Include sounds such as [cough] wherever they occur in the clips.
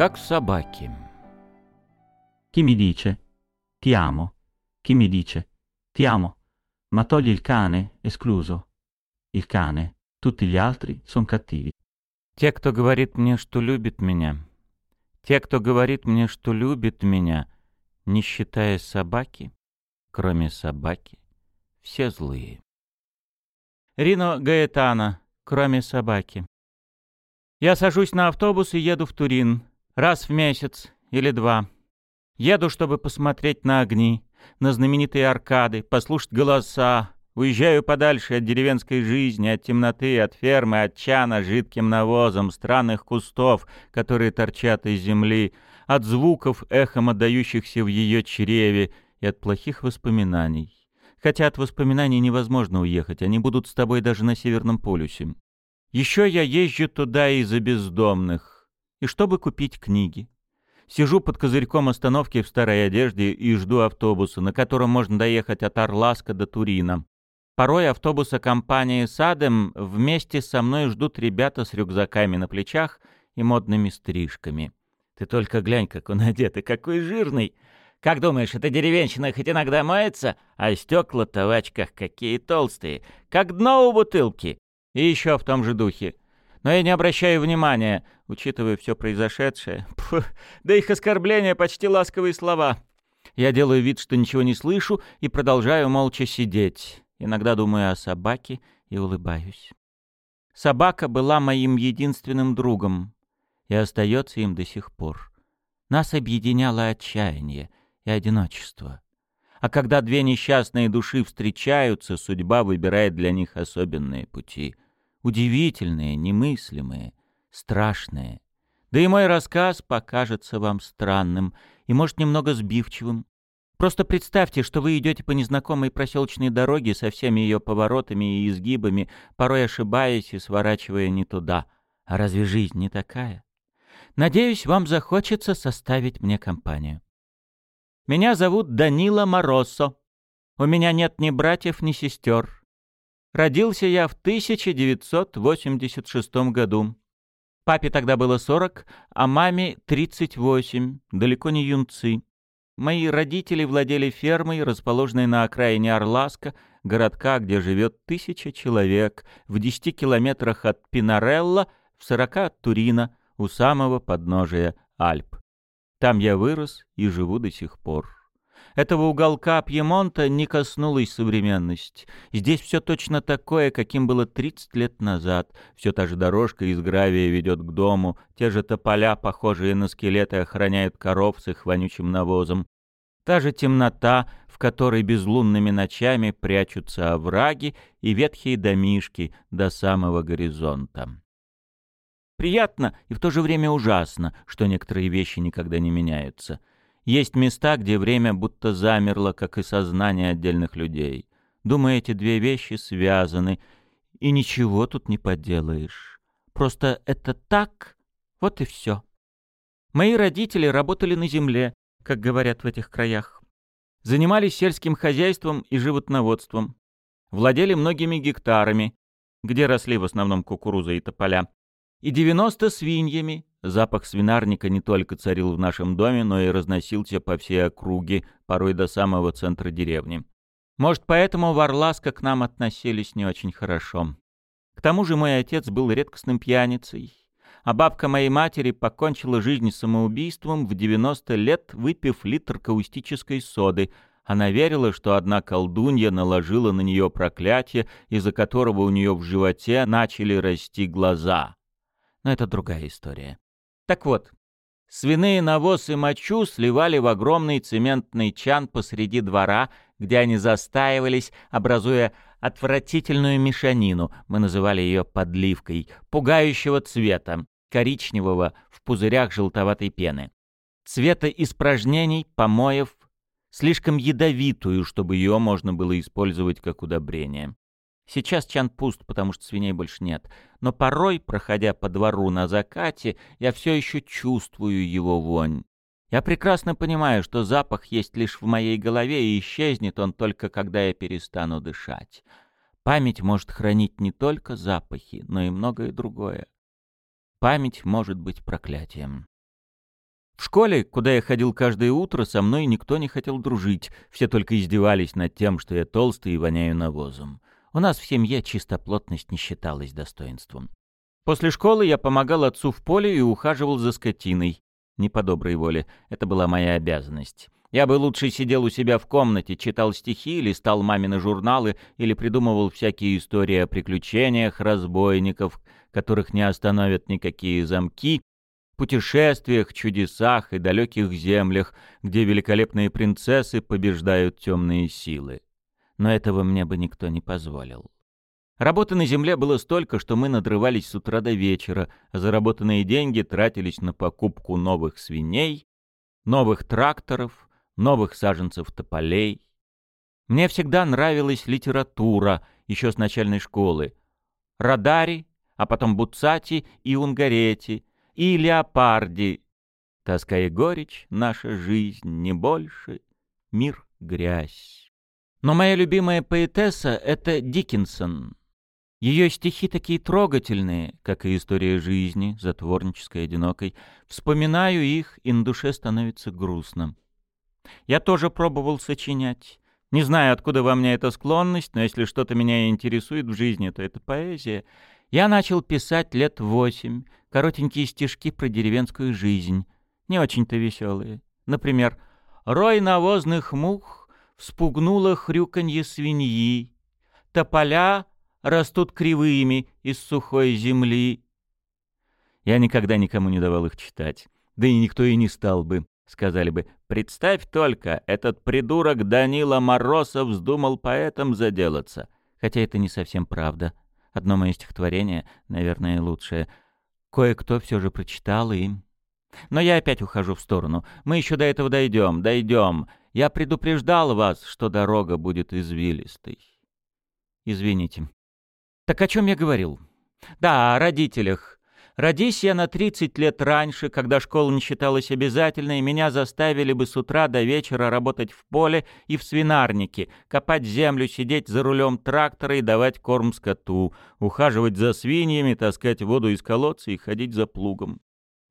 как собаки. Chi mi dice ti amo? Chi mi dice ti amo? Ma togli il cane, escluso. Il cane, tutti gli altri sono cattivi. Те, кто говорит мне, что любит меня, те, кто говорит мне, что любит меня, не считая собаки, кроме собаки, все злые. Рино Гаэтана, кроме собаки. Я сажусь на автобус и еду в Турин. Раз в месяц или два. Еду, чтобы посмотреть на огни, на знаменитые аркады, послушать голоса. Уезжаю подальше от деревенской жизни, от темноты, от фермы, от чана жидким навозом, странных кустов, которые торчат из земли, от звуков, эхом отдающихся в ее чреве, и от плохих воспоминаний. Хотя от воспоминаний невозможно уехать, они будут с тобой даже на Северном полюсе. Еще я езжу туда из-за бездомных. И чтобы купить книги. Сижу под козырьком остановки в старой одежде и жду автобуса, на котором можно доехать от Орласка до Турина. Порой автобуса компании «Садем» вместе со мной ждут ребята с рюкзаками на плечах и модными стрижками. Ты только глянь, как он одет и какой жирный. Как думаешь, эта деревенщина хоть иногда моется, а стекла-то в очках какие толстые, как дно у бутылки. И еще в том же духе. Но я не обращаю внимания, учитывая все произошедшее. [laughs] Пф, да их оскорбления почти ласковые слова. Я делаю вид, что ничего не слышу, и продолжаю молча сидеть. Иногда думаю о собаке и улыбаюсь. Собака была моим единственным другом и остается им до сих пор. Нас объединяло отчаяние и одиночество. А когда две несчастные души встречаются, судьба выбирает для них особенные пути. Удивительные, немыслимые, страшные. Да и мой рассказ покажется вам странным и, может, немного сбивчивым. Просто представьте, что вы идете по незнакомой проселочной дороге со всеми ее поворотами и изгибами, порой ошибаясь и сворачивая не туда. А разве жизнь не такая? Надеюсь, вам захочется составить мне компанию. Меня зовут Данила Моросо. У меня нет ни братьев, ни сестер. Родился я в 1986 году. Папе тогда было 40, а маме 38, далеко не юнцы. Мои родители владели фермой, расположенной на окраине Орласка, городка, где живет тысяча человек, в 10 километрах от Пинарелла, в 40 от Турина, у самого подножия Альп. Там я вырос и живу до сих пор. Этого уголка Пьемонта не коснулась современность. Здесь все точно такое, каким было 30 лет назад. Все та же дорожка из гравия ведет к дому, те же тополя, похожие на скелеты, охраняют коров с их вонючим навозом. Та же темнота, в которой безлунными ночами прячутся овраги и ветхие домишки до самого горизонта. Приятно и в то же время ужасно, что некоторые вещи никогда не меняются. Есть места, где время будто замерло, как и сознание отдельных людей. Думаю, эти две вещи связаны, и ничего тут не поделаешь. Просто это так, вот и все. Мои родители работали на земле, как говорят в этих краях. Занимались сельским хозяйством и животноводством. Владели многими гектарами, где росли в основном кукуруза и тополя и 90 свиньями. Запах свинарника не только царил в нашем доме, но и разносился по всей округе, порой до самого центра деревни. Может, поэтому в Орласко к нам относились не очень хорошо. К тому же мой отец был редкостным пьяницей, а бабка моей матери покончила жизнь самоубийством в 90 лет, выпив литр каустической соды. Она верила, что одна колдунья наложила на нее проклятие, из-за которого у нее в животе начали расти глаза но это другая история. Так вот, свиные навоз и мочу сливали в огромный цементный чан посреди двора, где они застаивались, образуя отвратительную мешанину, мы называли ее подливкой, пугающего цвета, коричневого в пузырях желтоватой пены. Цвета испражнений, помоев, слишком ядовитую, чтобы ее можно было использовать как удобрение. Сейчас чан пуст, потому что свиней больше нет. Но порой, проходя по двору на закате, я все еще чувствую его вонь. Я прекрасно понимаю, что запах есть лишь в моей голове, и исчезнет он только, когда я перестану дышать. Память может хранить не только запахи, но и многое другое. Память может быть проклятием. В школе, куда я ходил каждое утро, со мной никто не хотел дружить, все только издевались над тем, что я толстый и воняю навозом. У нас в семье чистоплотность не считалась достоинством. После школы я помогал отцу в поле и ухаживал за скотиной. Не по доброй воле, это была моя обязанность. Я бы лучше сидел у себя в комнате, читал стихи, листал мамины журналы или придумывал всякие истории о приключениях разбойников, которых не остановят никакие замки, путешествиях, чудесах и далеких землях, где великолепные принцессы побеждают темные силы. Но этого мне бы никто не позволил. Работы на земле было столько, что мы надрывались с утра до вечера, а заработанные деньги тратились на покупку новых свиней, новых тракторов, новых саженцев тополей. Мне всегда нравилась литература, еще с начальной школы. Радари, а потом Буцати и Унгарети, и леопарди. Тоска и горечь, наша жизнь не больше, мир — грязь. Но моя любимая поэтесса — это Диккенсон. Ее стихи такие трогательные, как и история жизни, затворнической, одинокой. Вспоминаю их, и на душе становится грустно. Я тоже пробовал сочинять. Не знаю, откуда во мне эта склонность, но если что-то меня интересует в жизни, то это поэзия. Я начал писать лет восемь, коротенькие стишки про деревенскую жизнь, не очень-то веселые. Например, «Рой навозных мух вспугнуло хрюканье свиньи, тополя растут кривыми из сухой земли». Я никогда никому не давал их читать, да и никто и не стал бы. Сказали бы, представь только, этот придурок Данила Морозов вздумал поэтом заделаться. Хотя это не совсем правда. Одно мое стихотворение, наверное, лучшее. Кое-кто все же прочитал и... Но я опять ухожу в сторону. Мы еще до этого дойдем, дойдем. Я предупреждал вас, что дорога будет извилистой. Извините. Так о чем я говорил? Да, о родителях. Родись я на 30 лет раньше, когда школа не считалась обязательной, меня заставили бы с утра до вечера работать в поле и в свинарнике, копать землю, сидеть за рулем трактора и давать корм скоту, ухаживать за свиньями, таскать воду из колодца и ходить за плугом.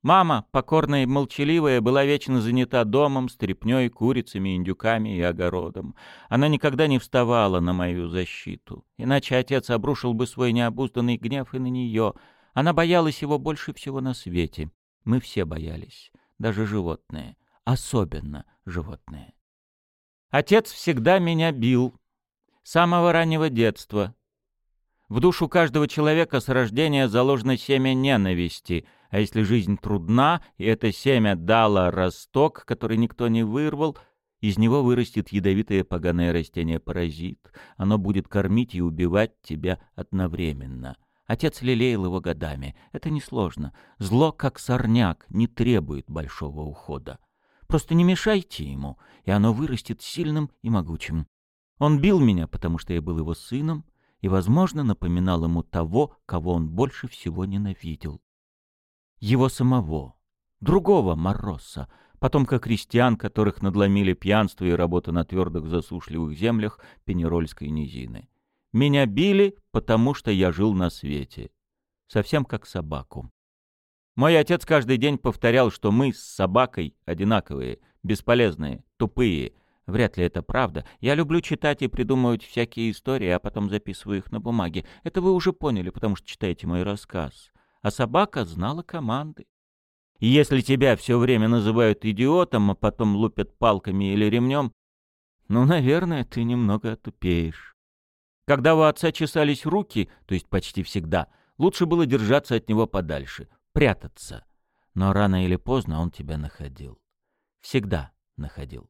Мама, покорная и молчаливая, была вечно занята домом, стряпнёй, курицами, индюками и огородом. Она никогда не вставала на мою защиту, иначе отец обрушил бы свой необузданный гнев и на неё — она боялась его больше всего на свете. Мы все боялись, даже животные, особенно животные. Отец всегда меня бил, с самого раннего детства. В душу каждого человека с рождения заложено семя ненависти, а если жизнь трудна, и это семя дало росток, который никто не вырвал, из него вырастет ядовитое поганое растение-паразит. Оно будет кормить и убивать тебя одновременно — Отец лелеял его годами. Это несложно. Зло, как сорняк, не требует большого ухода. Просто не мешайте ему, и оно вырастет сильным и могучим. Он бил меня, потому что я был его сыном, и, возможно, напоминал ему того, кого он больше всего ненавидел. Его самого, другого Моросса, потомка крестьян, которых надломили пьянство и работа на твердых засушливых землях Пенерольской низины. Меня били, потому что я жил на свете. Совсем как собаку. Мой отец каждый день повторял, что мы с собакой одинаковые, бесполезные, тупые. Вряд ли это правда. Я люблю читать и придумывать всякие истории, а потом записываю их на бумаге. Это вы уже поняли, потому что читаете мой рассказ. А собака знала команды. И если тебя все время называют идиотом, а потом лупят палками или ремнем, ну, наверное, ты немного отупеешь. Когда у отца чесались руки, то есть почти всегда, лучше было держаться от него подальше, прятаться. Но рано или поздно он тебя находил. Всегда находил.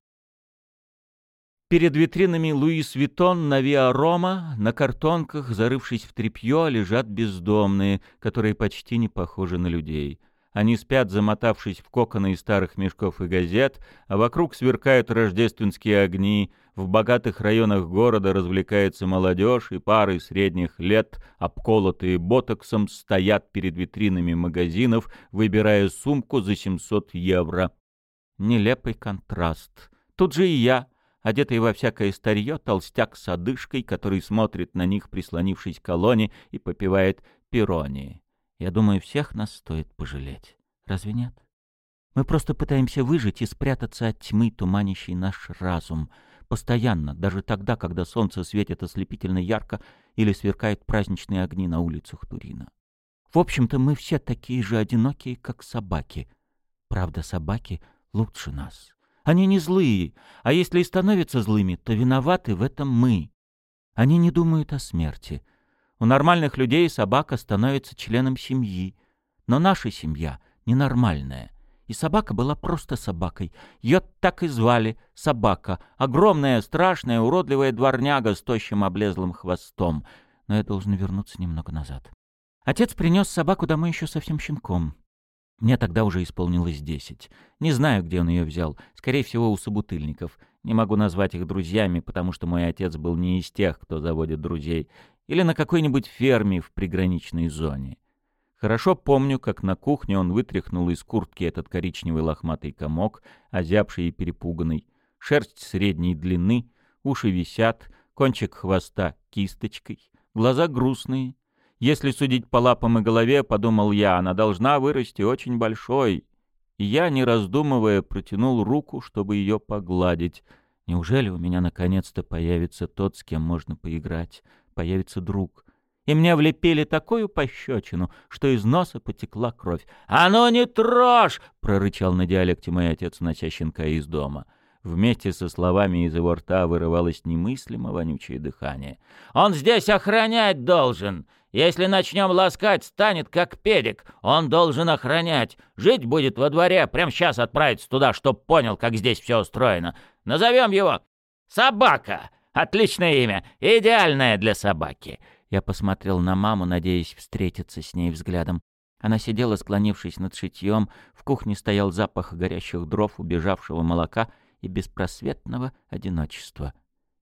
Перед витринами Луис Виттон на Виа Рома на картонках, зарывшись в тряпье, лежат бездомные, которые почти не похожи на людей. Они спят, замотавшись в коконы из старых мешков и газет, а вокруг сверкают рождественские огни. В богатых районах города развлекается молодежь, и пары средних лет, обколотые ботоксом, стоят перед витринами магазинов, выбирая сумку за 700 евро. Нелепый контраст. Тут же и я, одетый во всякое старье, толстяк с одышкой, который смотрит на них, прислонившись к колонне, и попивает пирони. Я думаю, всех нас стоит пожалеть. Разве нет? Мы просто пытаемся выжить и спрятаться от тьмы, туманящей наш разум. Постоянно, даже тогда, когда солнце светит ослепительно ярко или сверкают праздничные огни на улицах Турина. В общем-то, мы все такие же одинокие, как собаки. Правда, собаки лучше нас. Они не злые, а если и становятся злыми, то виноваты в этом мы. Они не думают о смерти. У нормальных людей собака становится членом семьи. Но наша семья ненормальная. И собака была просто собакой. Ее так и звали — собака. Огромная, страшная, уродливая дворняга с тощим облезлым хвостом. Но я должен вернуться немного назад. Отец принес собаку домой еще совсем щенком. Мне тогда уже исполнилось десять. Не знаю, где он ее взял. Скорее всего, у собутыльников. Не могу назвать их друзьями, потому что мой отец был не из тех, кто заводит друзей. Или на какой-нибудь ферме в приграничной зоне. Хорошо помню, как на кухне он вытряхнул из куртки этот коричневый лохматый комок, озябший и перепуганный. Шерсть средней длины, уши висят, кончик хвоста кисточкой, глаза грустные, если судить по лапам и голове, подумал я, она должна вырасти очень большой. И я, не раздумывая, протянул руку, чтобы ее погладить. Неужели у меня наконец-то появится тот, с кем можно поиграть? Появится друг. И мне влепили такую пощечину, что из носа потекла кровь. «А ну не трожь!» — прорычал на диалекте мой отец, нося щенка из дома. Вместе со словами из его рта вырывалось немыслимо вонючее дыхание. «Он здесь охранять должен! Если начнем ласкать, станет как педик. Он должен охранять. Жить будет во дворе, прямо сейчас отправиться туда, чтоб понял, как здесь все устроено. Назовем его «Собака». Отличное имя, идеальное для собаки. Я посмотрел на маму, надеясь встретиться с ней взглядом. Она сидела, склонившись над шитьем, в кухне стоял запах горящих дров, убежавшего молока и беспросветного одиночества.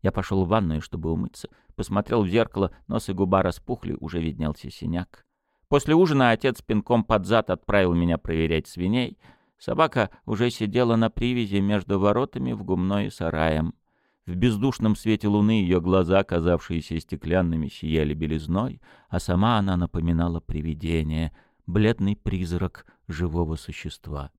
Я пошел в ванную, чтобы умыться. Посмотрел в зеркало, нос и губа распухли, уже виднелся синяк. После ужина отец пинком под зад отправил меня проверять свиней. Собака уже сидела на привязи между воротами в гумной сараем. В бездушном свете луны ее глаза, казавшиеся стеклянными, сияли белизной, а сама она напоминала привидение, бледный призрак живого существа.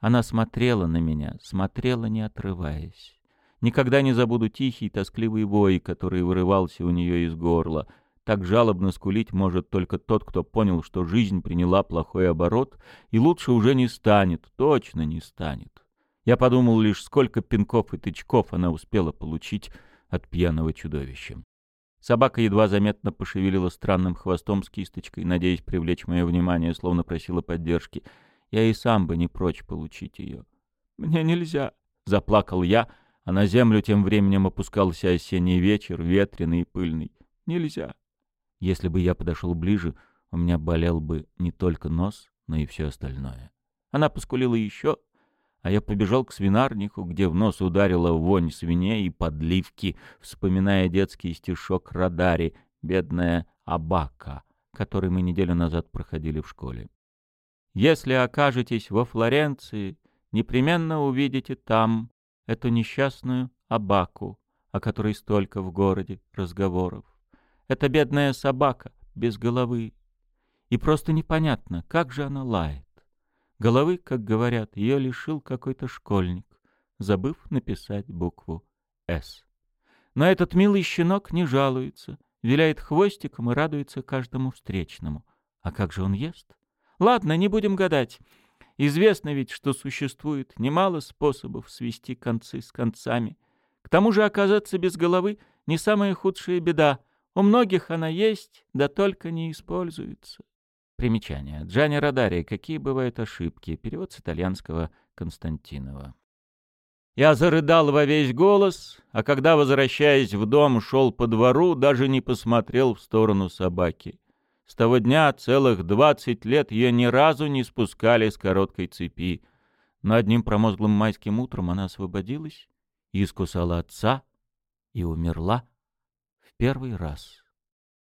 Она смотрела на меня, смотрела, не отрываясь. Никогда не забуду тихий, тоскливый вой, который вырывался у нее из горла. Так жалобно скулить может только тот, кто понял, что жизнь приняла плохой оборот, и лучше уже не станет, точно не станет. Я подумал лишь, сколько пинков и тычков она успела получить от пьяного чудовища. Собака едва заметно пошевелила странным хвостом с кисточкой, надеясь привлечь мое внимание, словно просила поддержки. Я и сам бы не прочь получить ее. «Мне нельзя», — заплакал я, — а на землю тем временем опускался осенний вечер, ветреный и пыльный. Нельзя. Если бы я подошел ближе, у меня болел бы не только нос, но и все остальное. Она поскулила еще, а я побежал к свинарнику, где в нос ударила вонь свиней и подливки, вспоминая детский стишок Радари «Бедная Абака», который мы неделю назад проходили в школе. «Если окажетесь во Флоренции, непременно увидите там эту несчастную Абаку, о которой столько в городе разговоров. Это бедная собака, без головы. И просто непонятно, как же она лает. Головы, как говорят, ее лишил какой-то школьник, забыв написать букву «С». Но этот милый щенок не жалуется, виляет хвостиком и радуется каждому встречному. А как же он ест? Ладно, не будем гадать. Известно ведь, что существует немало способов свести концы с концами. К тому же оказаться без головы не самая худшая беда. У многих она есть, да только не используется. Примечание. Джани Радари. Какие бывают ошибки? Перевод с итальянского Константинова. Я зарыдал во весь голос, а когда, возвращаясь в дом, шел по двору, даже не посмотрел в сторону собаки. С того дня целых двадцать лет ее ни разу не спускали с короткой цепи. Но одним промозглым майским утром она освободилась, искусала отца и умерла в первый раз.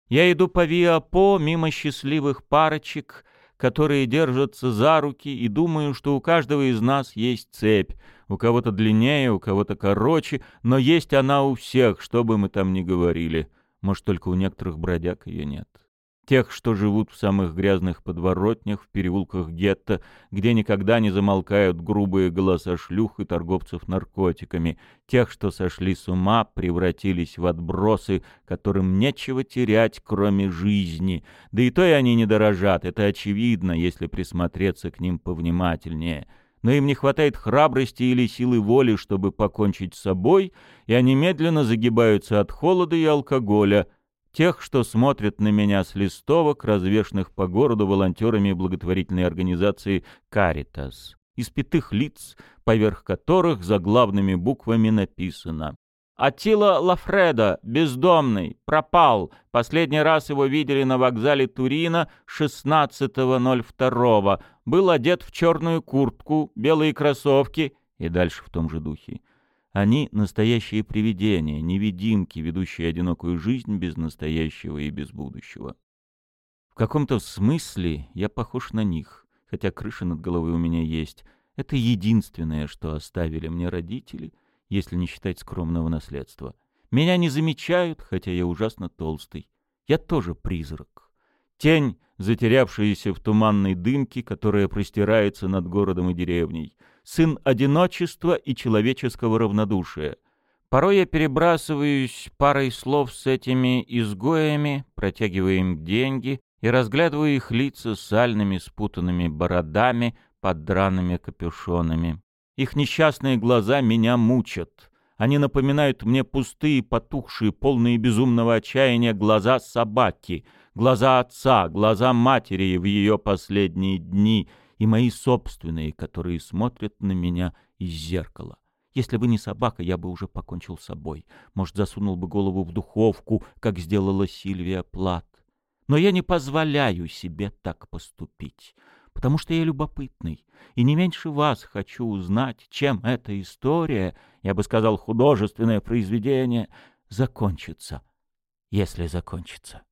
Я иду по Виапо мимо счастливых парочек, которые держатся за руки, и думаю, что у каждого из нас есть цепь. У кого-то длиннее, у кого-то короче, но есть она у всех, что бы мы там ни говорили. Может, только у некоторых бродяг ее нет. Тех, что живут в самых грязных подворотнях, в переулках гетто, где никогда не замолкают грубые голоса шлюх и торговцев наркотиками, тех, что сошли с ума, превратились в отбросы, которым нечего терять, кроме жизни. Да и то и они не дорожат, это очевидно, если присмотреться к ним повнимательнее. Но им не хватает храбрости или силы воли, чтобы покончить с собой, и они медленно загибаются от холода и алкоголя — тех, что смотрят на меня с листовок, развешанных по городу волонтерами благотворительной организации «Каритас», испятых лиц, поверх которых заглавными буквами написано Атила Лафреда, бездомный, пропал. Последний раз его видели на вокзале Турина 16.02. Был одет в черную куртку, белые кроссовки и дальше в том же духе. Они — настоящие привидения, невидимки, ведущие одинокую жизнь без настоящего и без будущего. В каком-то смысле я похож на них, хотя крыша над головой у меня есть. Это единственное, что оставили мне родители, если не считать скромного наследства. Меня не замечают, хотя я ужасно толстый. Я тоже призрак. Тень, затерявшаяся в туманной дымке, которая простирается над городом и деревней — сын одиночества и человеческого равнодушия. Порой я перебрасываюсь парой слов с этими изгоями, протягивая им деньги и разглядываю их лица с сальными спутанными бородами под драными капюшонами. Их несчастные глаза меня мучат. Они напоминают мне пустые, потухшие, полные безумного отчаяния глаза собаки, глаза отца, глаза матери в ее последние дни — и мои собственные, которые смотрят на меня из зеркала. Если бы не собака, я бы уже покончил с собой. Может, засунул бы голову в духовку, как сделала Сильвия Плат. Но я не позволяю себе так поступить, потому что я любопытный, и не меньше вас хочу узнать, чем эта история, я бы сказал, художественное произведение, закончится, если закончится.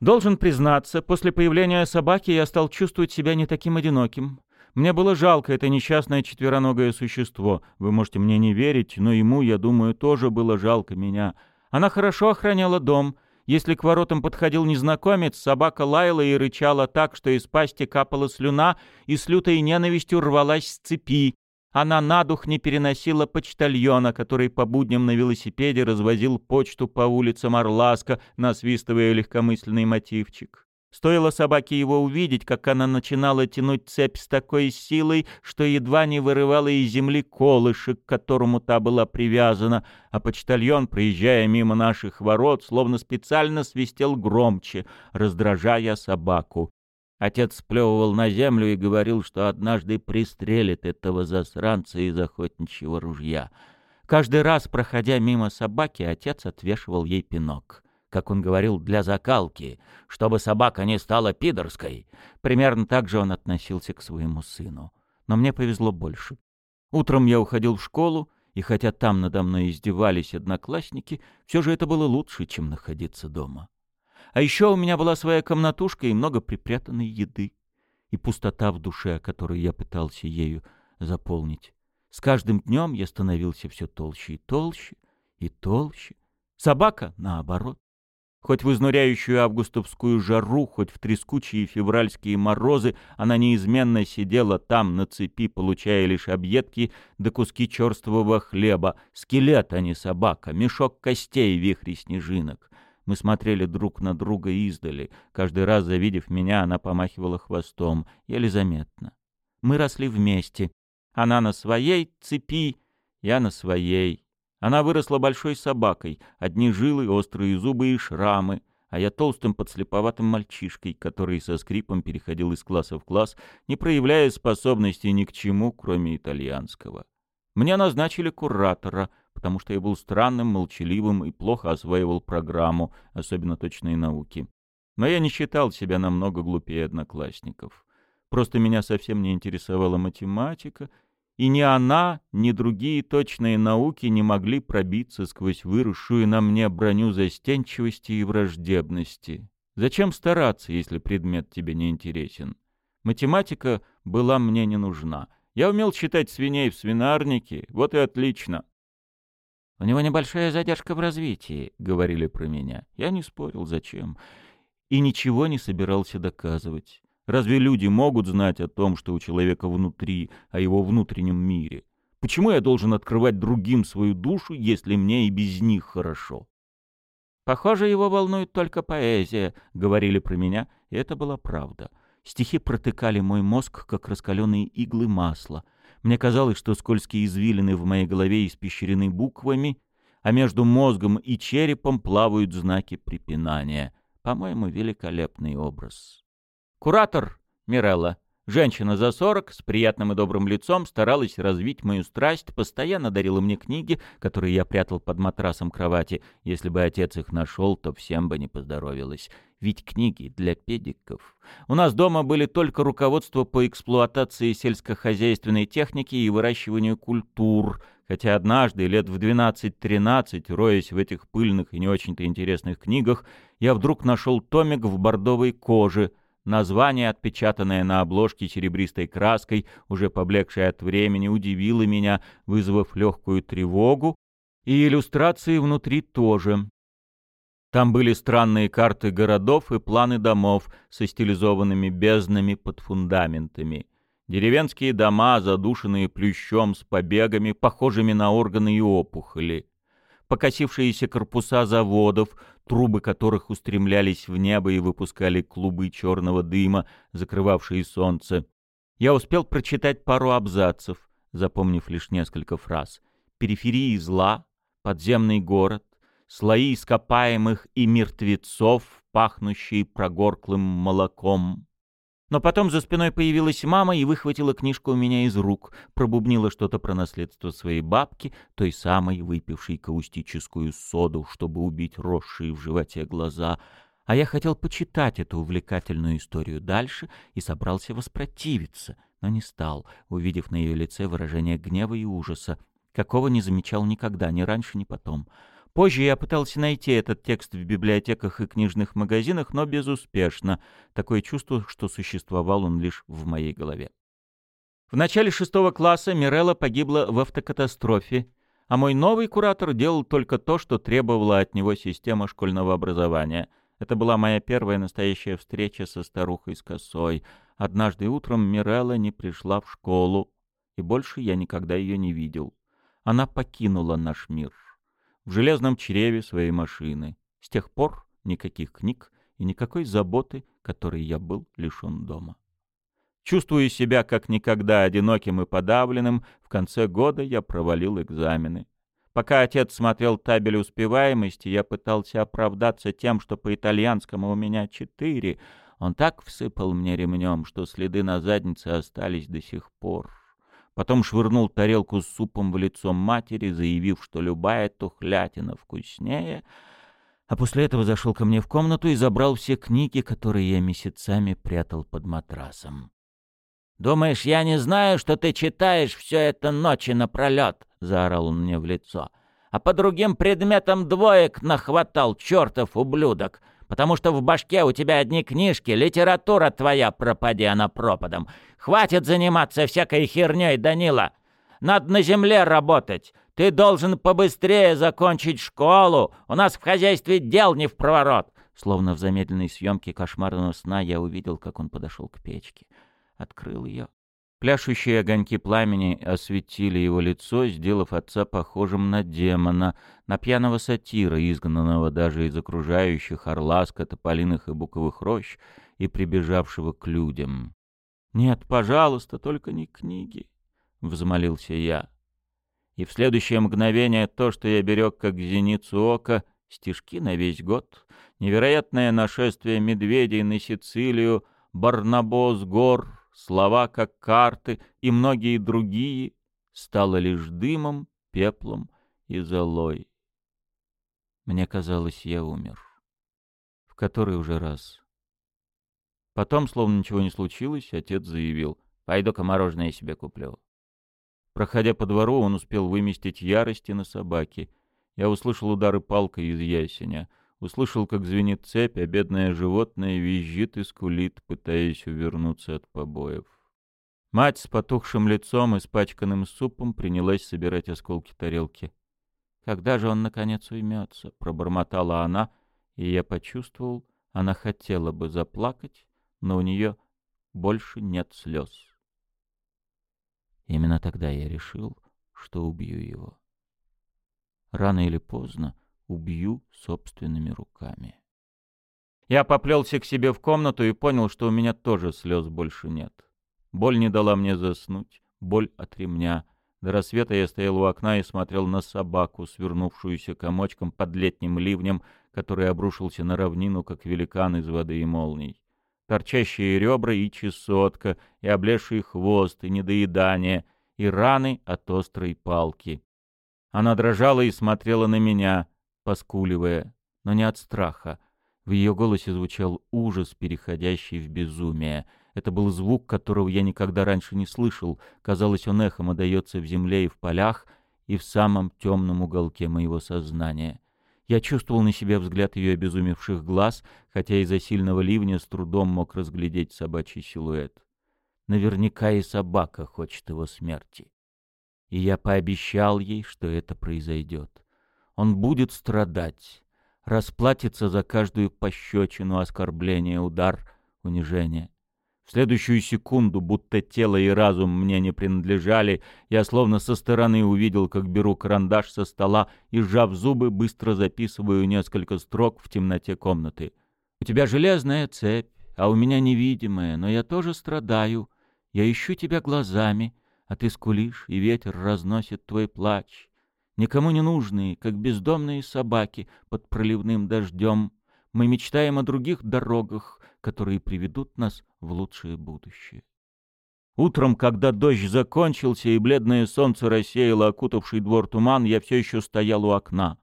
Должен признаться, после появления собаки я стал чувствовать себя не таким одиноким. Мне было жалко это несчастное четвероногое существо. Вы можете мне не верить, но ему, я думаю, тоже было жалко меня. Она хорошо охраняла дом. Если к воротам подходил незнакомец, собака лаяла и рычала так, что из пасти капала слюна и с лютой ненавистью рвалась с цепи. Она на дух не переносила почтальона, который по будням на велосипеде развозил почту по улицам Орласка, насвистывая легкомысленный мотивчик. Стоило собаке его увидеть, как она начинала тянуть цепь с такой силой, что едва не вырывала из земли колышек, к которому та была привязана, а почтальон, проезжая мимо наших ворот, словно специально свистел громче, раздражая собаку. Отец сплевывал на землю и говорил, что однажды пристрелит этого засранца из охотничьего ружья. Каждый раз, проходя мимо собаки, отец отвешивал ей пинок. Как он говорил, для закалки, чтобы собака не стала пидорской. Примерно так же он относился к своему сыну. Но мне повезло больше. Утром я уходил в школу, и хотя там надо мной издевались одноклассники, все же это было лучше, чем находиться дома. А еще у меня была своя комнатушка и много припрятанной еды. И пустота в душе, которую я пытался ею заполнить. С каждым днем я становился все толще и толще, и толще. Собака, наоборот. Хоть в изнуряющую августовскую жару, хоть в трескучие февральские морозы, она неизменно сидела там на цепи, получая лишь объедки да куски черствого хлеба. Скелет, а не собака, мешок костей в вихре снежинок. Мы смотрели друг на друга издали. Каждый раз, завидев меня, она помахивала хвостом, еле заметно. Мы росли вместе. Она на своей цепи, я на своей. Она выросла большой собакой, одни жилы, острые зубы и шрамы, а я толстым подслеповатым мальчишкой, который со скрипом переходил из класса в класс, не проявляя способности ни к чему, кроме итальянского. Мне назначили куратора — потому что я был странным, молчаливым и плохо осваивал программу, особенно точные науки. Но я не считал себя намного глупее одноклассников. Просто меня совсем не интересовала математика, и ни она, ни другие точные науки не могли пробиться сквозь выросшую на мне броню застенчивости и враждебности. Зачем стараться, если предмет тебе не интересен? Математика была мне не нужна. Я умел считать свиней в свинарнике, вот и отлично. «У него небольшая задержка в развитии», — говорили про меня. Я не спорил, зачем. и ничего не собирался доказывать. Разве люди могут знать о том, что у человека внутри, о его внутреннем мире? Почему я должен открывать другим свою душу, если мне и без них хорошо? Похоже, его волнует только поэзия, говорили про меня, и это была правда. Стихи протыкали мой мозг, как раскаленные иглы масла. Мне казалось, что скользкие извилины в моей голове испещрены буквами, а между мозгом и черепом плавают знаки препинания. По-моему, великолепный образ. Куратор Мирелла Женщина за сорок, с приятным и добрым лицом, старалась развить мою страсть, постоянно дарила мне книги, которые я прятал под матрасом кровати. Если бы отец их нашел, то всем бы не поздоровилось. Ведь книги для педиков. У нас дома были только руководства по эксплуатации сельскохозяйственной техники и выращиванию культур, хотя однажды, лет в 12-13, роясь в этих пыльных и не очень-то интересных книгах, я вдруг нашел томик в бордовой коже — Название, отпечатанное на обложке серебристой краской, уже поблекшее от времени, удивило меня, вызвав легкую тревогу, и иллюстрации внутри тоже. Там были странные карты городов и планы домов со стилизованными безднами под фундаментами. Деревенские дома, задушенные плющом с побегами, похожими на органы и опухоли покосившиеся корпуса заводов, трубы которых устремлялись в небо и выпускали клубы черного дыма, закрывавшие солнце. Я успел прочитать пару абзацев, запомнив лишь несколько фраз. «Периферии зла», «Подземный город», «Слои ископаемых и мертвецов, пахнущие прогорклым молоком». Но потом за спиной появилась мама и выхватила книжку у меня из рук, пробубнила что-то про наследство своей бабки, той самой, выпившей каустическую соду, чтобы убить росшие в животе глаза. А я хотел почитать эту увлекательную историю дальше и собрался воспротивиться, но не стал, увидев на ее лице выражение гнева и ужаса, какого не замечал никогда, ни раньше, ни потом. Позже я пытался найти этот текст в библиотеках и книжных магазинах, но безуспешно. Такое чувство, что существовал он лишь в моей голове. В начале шестого класса Мирелла погибла в автокатастрофе, а мой новый куратор делал только то, что требовала от него система школьного образования. Это была моя первая настоящая встреча со старухой с косой. Однажды утром Мирелла не пришла в школу, и больше я никогда ее не видел. Она покинула наш мир в железном чреве своей машины. С тех пор никаких книг и никакой заботы, которой я был лишен дома. Чувствуя себя как никогда одиноким и подавленным, в конце года я провалил экзамены. Пока отец смотрел табель успеваемости, я пытался оправдаться тем, что по итальянскому у меня четыре. Он так всыпал мне ремнем, что следы на заднице остались до сих пор. Потом швырнул тарелку с супом в лицо матери, заявив, что любая тухлятина вкуснее, а после этого зашел ко мне в комнату и забрал все книги, которые я месяцами прятал под матрасом. «Думаешь, я не знаю, что ты читаешь все это ночи напролет?» — заорал он мне в лицо. «А по другим предметам двоек нахватал, чертов ублюдок! Потому что в башке у тебя одни книжки, литература твоя пропади она пропадом. Хватит заниматься всякой херней, Данила. Надо на земле работать. Ты должен побыстрее закончить школу. У нас в хозяйстве дел не в проворот. Словно в замедленной съемке кошмарного сна я увидел, как он подошел к печке. Открыл ее. Пляшущие огоньки пламени осветили его лицо, сделав отца похожим на демона, на пьяного сатира, изгнанного даже из окружающих орласка, тополиных и буковых рощ и прибежавшего к людям. «Нет, пожалуйста, только не книги», — взмолился я. И в следующее мгновение то, что я берег как зеницу ока, стишки на весь год, невероятное нашествие медведей на Сицилию, Барнабос гор — слова как карты и многие другие, стало лишь дымом, пеплом и золой. Мне казалось, я умер. В который уже раз. Потом, словно ничего не случилось, отец заявил, «Пойду-ка мороженое себе куплю». Проходя по двору, он успел выместить ярости на собаке. Я услышал удары палкой из ясеня — Услышал, как звенит цепь, а бедное животное визжит и скулит, пытаясь увернуться от побоев. Мать с потухшим лицом, и испачканным супом, принялась собирать осколки тарелки. «Когда же он, наконец, уймется?» — пробормотала она, и я почувствовал, Она хотела бы заплакать, но у нее больше нет слез. Именно тогда я решил, что убью его. Рано или поздно убью собственными руками. Я поплелся к себе в комнату и понял, что у меня тоже слез больше нет. Боль не дала мне заснуть, боль от ремня. До рассвета я стоял у окна и смотрел на собаку, свернувшуюся комочком под летним ливнем, который обрушился на равнину, как великан из воды и молний. Торчащие ребра и чесотка, и облезший хвост, и недоедание, и раны от острой палки. Она дрожала и смотрела на меня, поскуливая, но не от страха. В ее голосе звучал ужас, переходящий в безумие — это был звук, которого я никогда раньше не слышал. Казалось, он эхом отдается в земле и в полях, и в самом темном уголке моего сознания. Я чувствовал на себе взгляд ее обезумевших глаз, хотя из-за сильного ливня с трудом мог разглядеть собачий силуэт. Наверняка и собака хочет его смерти. И я пообещал ей, что это произойдет. Он будет страдать, расплатится за каждую пощечину, оскорбление, удар, унижение. В следующую секунду, будто тело и разум мне не принадлежали, я словно со стороны увидел, как беру карандаш со стола и, сжав зубы, быстро записываю несколько строк в темноте комнаты. «У тебя железная цепь, а у меня невидимая, но я тоже страдаю. Я ищу тебя глазами, а ты скулишь, и ветер разносит твой плач. Никому не нужные, как бездомные собаки под проливным дождем. Мы мечтаем о других дорогах, которые приведут нас в лучшее будущее. Утром, когда дождь закончился и бледное солнце рассеяло окутавший двор туман, я все еще стоял у окна.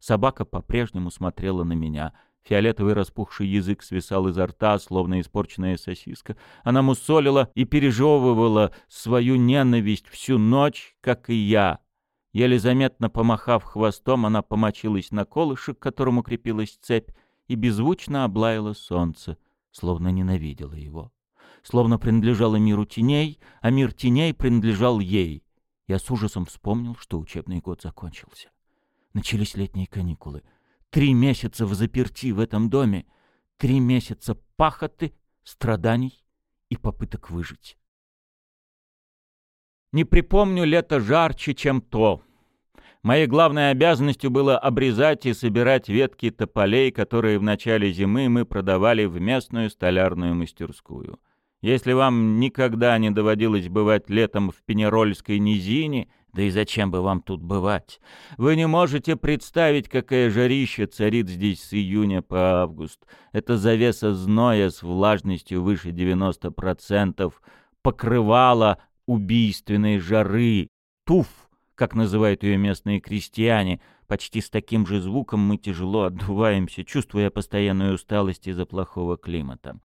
Собака по-прежнему смотрела на меня. Фиолетовый распухший язык свисал изо рта, словно испорченная сосиска. Она мусолила и пережевывала свою ненависть всю ночь, как и я. Еле заметно помахав хвостом, она помочилась на колышек, к которому крепилась цепь, и беззвучно облаяла солнце — словно ненавидела его. Словно принадлежала миру теней, а мир теней принадлежал ей. Я с ужасом вспомнил, что учебный год закончился. Начались летние каникулы. Три месяца в заперти в этом доме. Три месяца пахоты, страданий и попыток выжить. Не припомню лето жарче, чем то. Моей главной обязанностью было обрезать и собирать ветки тополей, которые в начале зимы мы продавали в местную столярную мастерскую. Если вам никогда не доводилось бывать летом в Пенерольской низине, да и зачем бы вам тут бывать, вы не можете представить, какая жарища царит здесь с июня по август. Это завеса зноя с влажностью выше 90%, покрывала убийственной жары, туф, как называют ее местные крестьяне. Почти с таким же звуком мы тяжело отдуваемся, чувствуя постоянную усталость из-за плохого климата.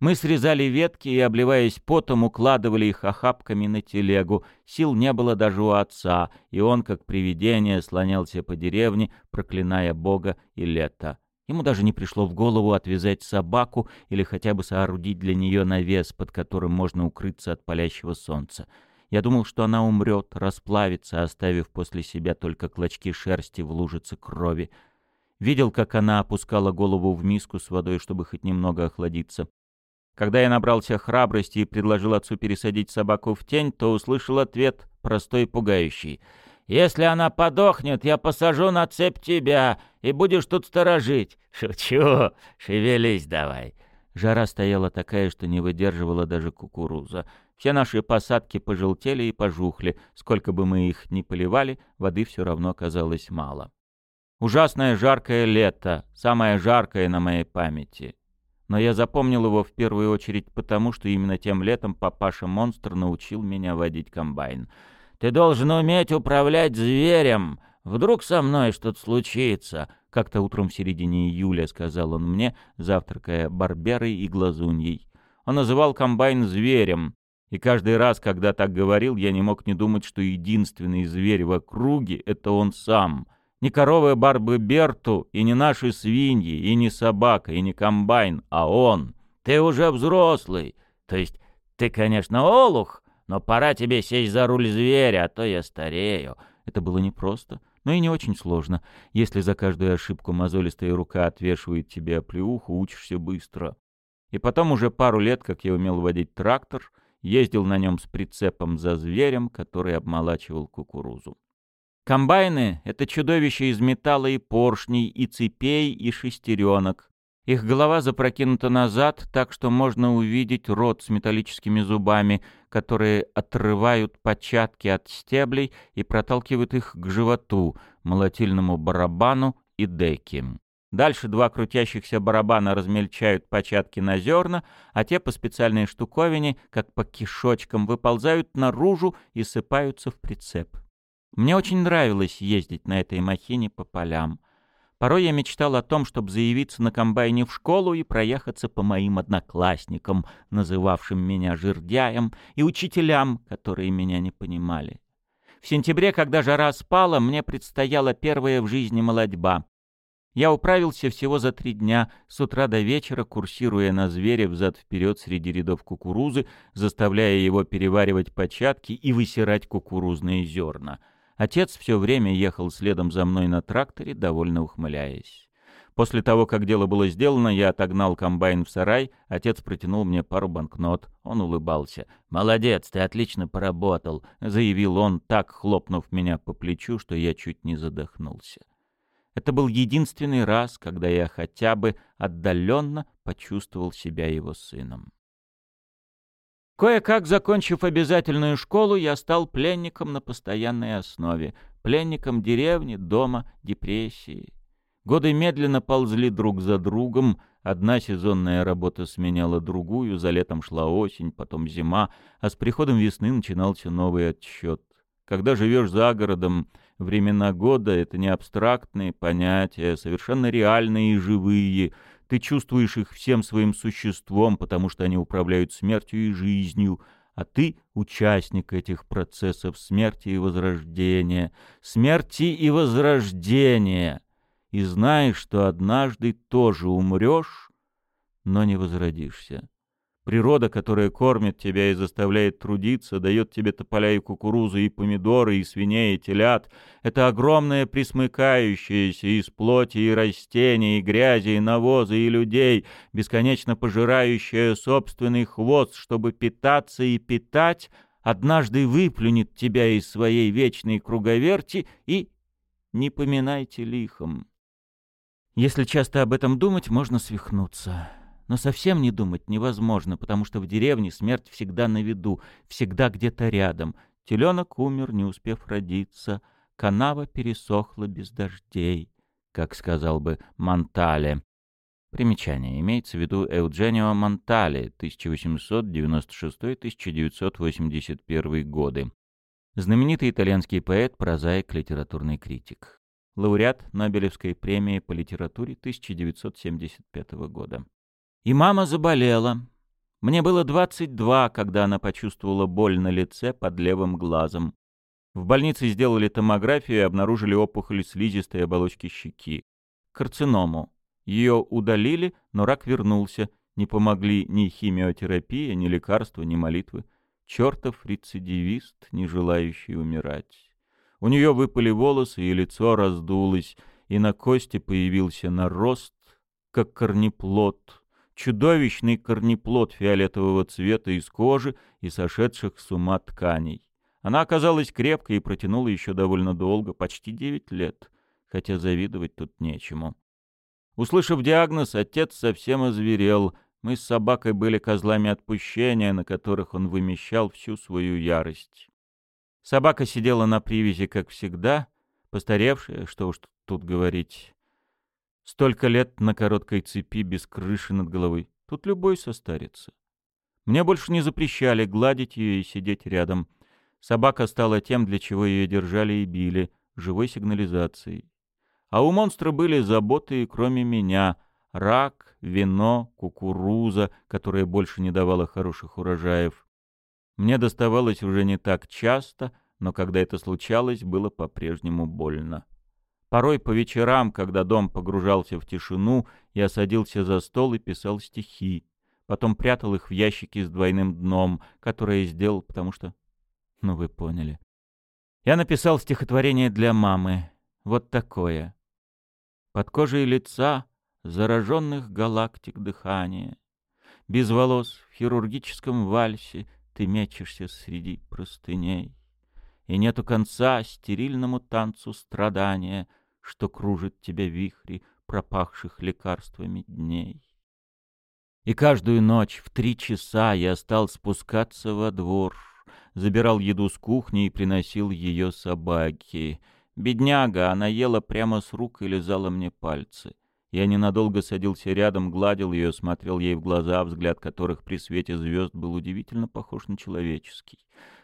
Мы срезали ветки и, обливаясь потом, укладывали их охапками на телегу. Сил не было даже у отца, и он, как привидение, слонялся по деревне, проклиная Бога и лето. Ему даже не пришло в голову отвязать собаку или хотя бы соорудить для нее навес, под которым можно укрыться от палящего солнца. Я думал, что она умрет, расплавится, оставив после себя только клочки шерсти в лужице крови. Видел, как она опускала голову в миску с водой, чтобы хоть немного охладиться. Когда я набрался храбрости и предложил отцу пересадить собаку в тень, то услышал ответ, простой и пугающий. «Если она подохнет, я посажу на цепь тебя, и будешь тут сторожить». «Шучу! Шевелись давай!» Жара стояла такая, что не выдерживала даже кукуруза. Все наши посадки пожелтели и пожухли. Сколько бы мы их ни поливали, воды все равно оказалось мало. Ужасное жаркое лето, самое жаркое на моей памяти. Но я запомнил его в первую очередь потому, что именно тем летом папаша-монстр научил меня водить комбайн. «Ты должен уметь управлять зверем. Вдруг со мной что-то случится?» Как-то утром в середине июля сказал он мне, завтракая барберой и глазуньей. Он называл комбайн зверем, и каждый раз, когда так говорил, я не мог не думать, что единственный зверь в округе — это он сам. Не корова Барбы Берту, и не наши свиньи, и не собака, и не комбайн, а он. Ты уже взрослый. То есть ты, конечно, олух, но пора тебе сесть за руль зверя, а то я старею. Это было непросто, но и не очень сложно. Если за каждую ошибку мозолистая рука отвешивает тебе оплеуху, учишься быстро. И потом уже пару лет, как я умел водить трактор, ездил на нем с прицепом за зверем, который обмолачивал кукурузу. Комбайны — это чудовища из металла и поршней, и цепей, и шестеренок. Их голова запрокинута назад, так что можно увидеть рот с металлическими зубами, которые отрывают початки от стеблей и проталкивают их к животу, молотильному барабану и деке. Дальше два крутящихся барабана размельчают початки на зерна, а те по специальной штуковине, как по кишочкам, выползают наружу и сыпаются в прицеп. Мне очень нравилось ездить на этой махине по полям. Порой я мечтал о том, чтобы заявиться на комбайне в школу и проехаться по моим одноклассникам, называвшим меня жердяем, и учителям, которые меня не понимали. В сентябре, когда жара спала, мне предстояла первая в жизни молодьба. Я управился всего за три дня, с утра до вечера, курсируя на зверя взад-вперед среди рядов кукурузы, заставляя его переваривать початки и высирать кукурузные зерна — Отец все время ехал следом за мной на тракторе, довольно ухмыляясь. После того, как дело было сделано, я отогнал комбайн в сарай, отец протянул мне пару банкнот. Он улыбался. «Молодец, ты отлично поработал», — заявил он, так хлопнув меня по плечу, что я чуть не задохнулся. Это был единственный раз, когда я хотя бы отдаленно почувствовал себя его сыном. Кое-как, закончив обязательную школу, я стал пленником на постоянной основе. Пленником деревни, дома, депрессии. Годы медленно ползли друг за другом. Одна сезонная работа сменяла другую, за летом шла осень, потом зима, а с приходом весны начинался новый отсчет. Когда живешь за городом, времена года — это не абстрактные понятия, совершенно реальные и живые — ты чувствуешь их всем своим существом, потому что они управляют смертью и жизнью, а ты — участник этих процессов смерти и возрождения. Смерти и возрождения. И знаешь, что однажды тоже умрешь, но не возродишься. Природа, которая кормит тебя и заставляет трудиться, дает тебе тополя и кукурузу, и помидоры, и свиней, и телят. Это огромное присмыкающееся из плоти и растений, и грязи, и навоза, и людей, бесконечно пожирающее собственный хвост, чтобы питаться и питать, однажды выплюнет тебя из своей вечной круговерти и не поминайте лихом. Если часто об этом думать, можно свихнуться. Но совсем не думать невозможно, потому что в деревне смерть всегда на виду, всегда где-то рядом. Теленок умер, не успев родиться. Канава пересохла без дождей, как сказал бы Монтале. Примечание. Имеется в виду Эудженио Монтале, 1896-1981 годы. Знаменитый итальянский поэт, прозаик, литературный критик. Лауреат Нобелевской премии по литературе 1975 года. И мама заболела. Мне было 22, когда она почувствовала боль на лице под левым глазом. В больнице сделали томографию и обнаружили опухоль слизистой оболочки щеки. Карциному. Ее удалили, но рак вернулся. Не помогли ни химиотерапия, ни лекарства, ни молитвы. Чертов рецидивист, не желающий умирать. У нее выпали волосы, и лицо раздулось, и на кости появился нарост, как корнеплод — чудовищный корнеплод фиолетового цвета из кожи и сошедших с ума тканей. Она оказалась крепкой и протянула еще довольно долго, почти девять лет, хотя завидовать тут нечему. Услышав диагноз, отец совсем озверел. Мы с собакой были козлами отпущения, на которых он вымещал всю свою ярость. Собака сидела на привязи, как всегда, постаревшая, что уж тут говорить. Столько лет на короткой цепи без крыши над головой. Тут любой состарится. Мне больше не запрещали гладить ее и сидеть рядом. Собака стала тем, для чего ее держали и били, живой сигнализацией. А у монстра были заботы, кроме меня. Рак, вино, кукуруза, которая больше не давала хороших урожаев. Мне доставалось уже не так часто, но когда это случалось, было по-прежнему больно. Порой по вечерам, когда дом погружался в тишину, я садился за стол и писал стихи. Потом прятал их в ящике с двойным дном, которое сделал, потому что... Ну, вы поняли. Я написал стихотворение для мамы. вот такое. Под кожей лица зараженных галактик дыхания. Без волос в хирургическом вальсе ты мечешься среди простыней. И нету конца стерильному танцу страдания, Что кружит тебя вихри пропахших лекарствами дней. И каждую ночь в три часа я стал спускаться во двор, забирал еду с кухни и приносил ее собаке. Бедняга, она ела прямо с рук и лизала мне пальцы. Я ненадолго садился рядом, гладил ее, смотрел ей в глаза, взгляд которых при свете звезд был удивительно похож на человеческий.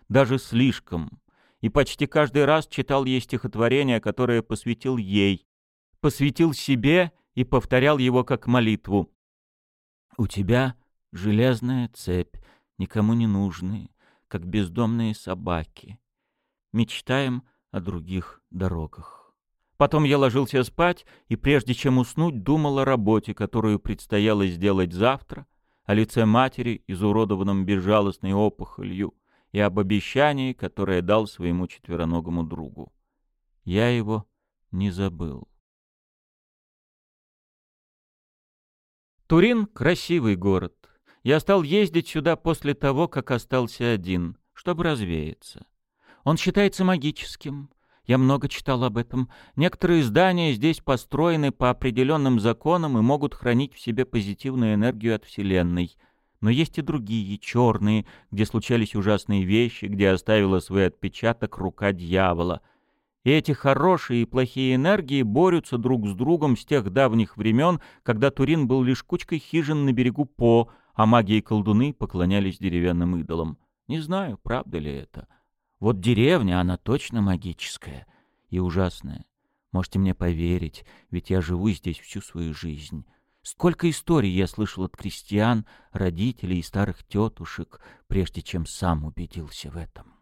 Даже слишком. И почти каждый раз читал ей стихотворение, которое посвятил ей. Посвятил себе и повторял его как молитву. У тебя железная цепь, никому не нужные, как бездомные собаки. Мечтаем о других дорогах. Потом я ложился спать, и прежде чем уснуть, думал о работе, которую предстояло сделать завтра, о лице матери, изуродованном безжалостной опухолью, и об обещании, которое дал своему четвероногому другу. Я его не забыл. Турин — красивый город. Я стал ездить сюда после того, как остался один, чтобы развеяться. Он считается магическим. Я много читал об этом. Некоторые здания здесь построены по определенным законам и могут хранить в себе позитивную энергию от Вселенной. Но есть и другие, черные, где случались ужасные вещи, где оставила свой отпечаток рука дьявола — и эти хорошие и плохие энергии борются друг с другом с тех давних времен, когда Турин был лишь кучкой хижин на берегу По, а маги и колдуны поклонялись деревянным идолам. Не знаю, правда ли это. Вот деревня, она точно магическая и ужасная. Можете мне поверить, ведь я живу здесь всю свою жизнь. Сколько историй я слышал от крестьян, родителей и старых тетушек, прежде чем сам убедился в этом.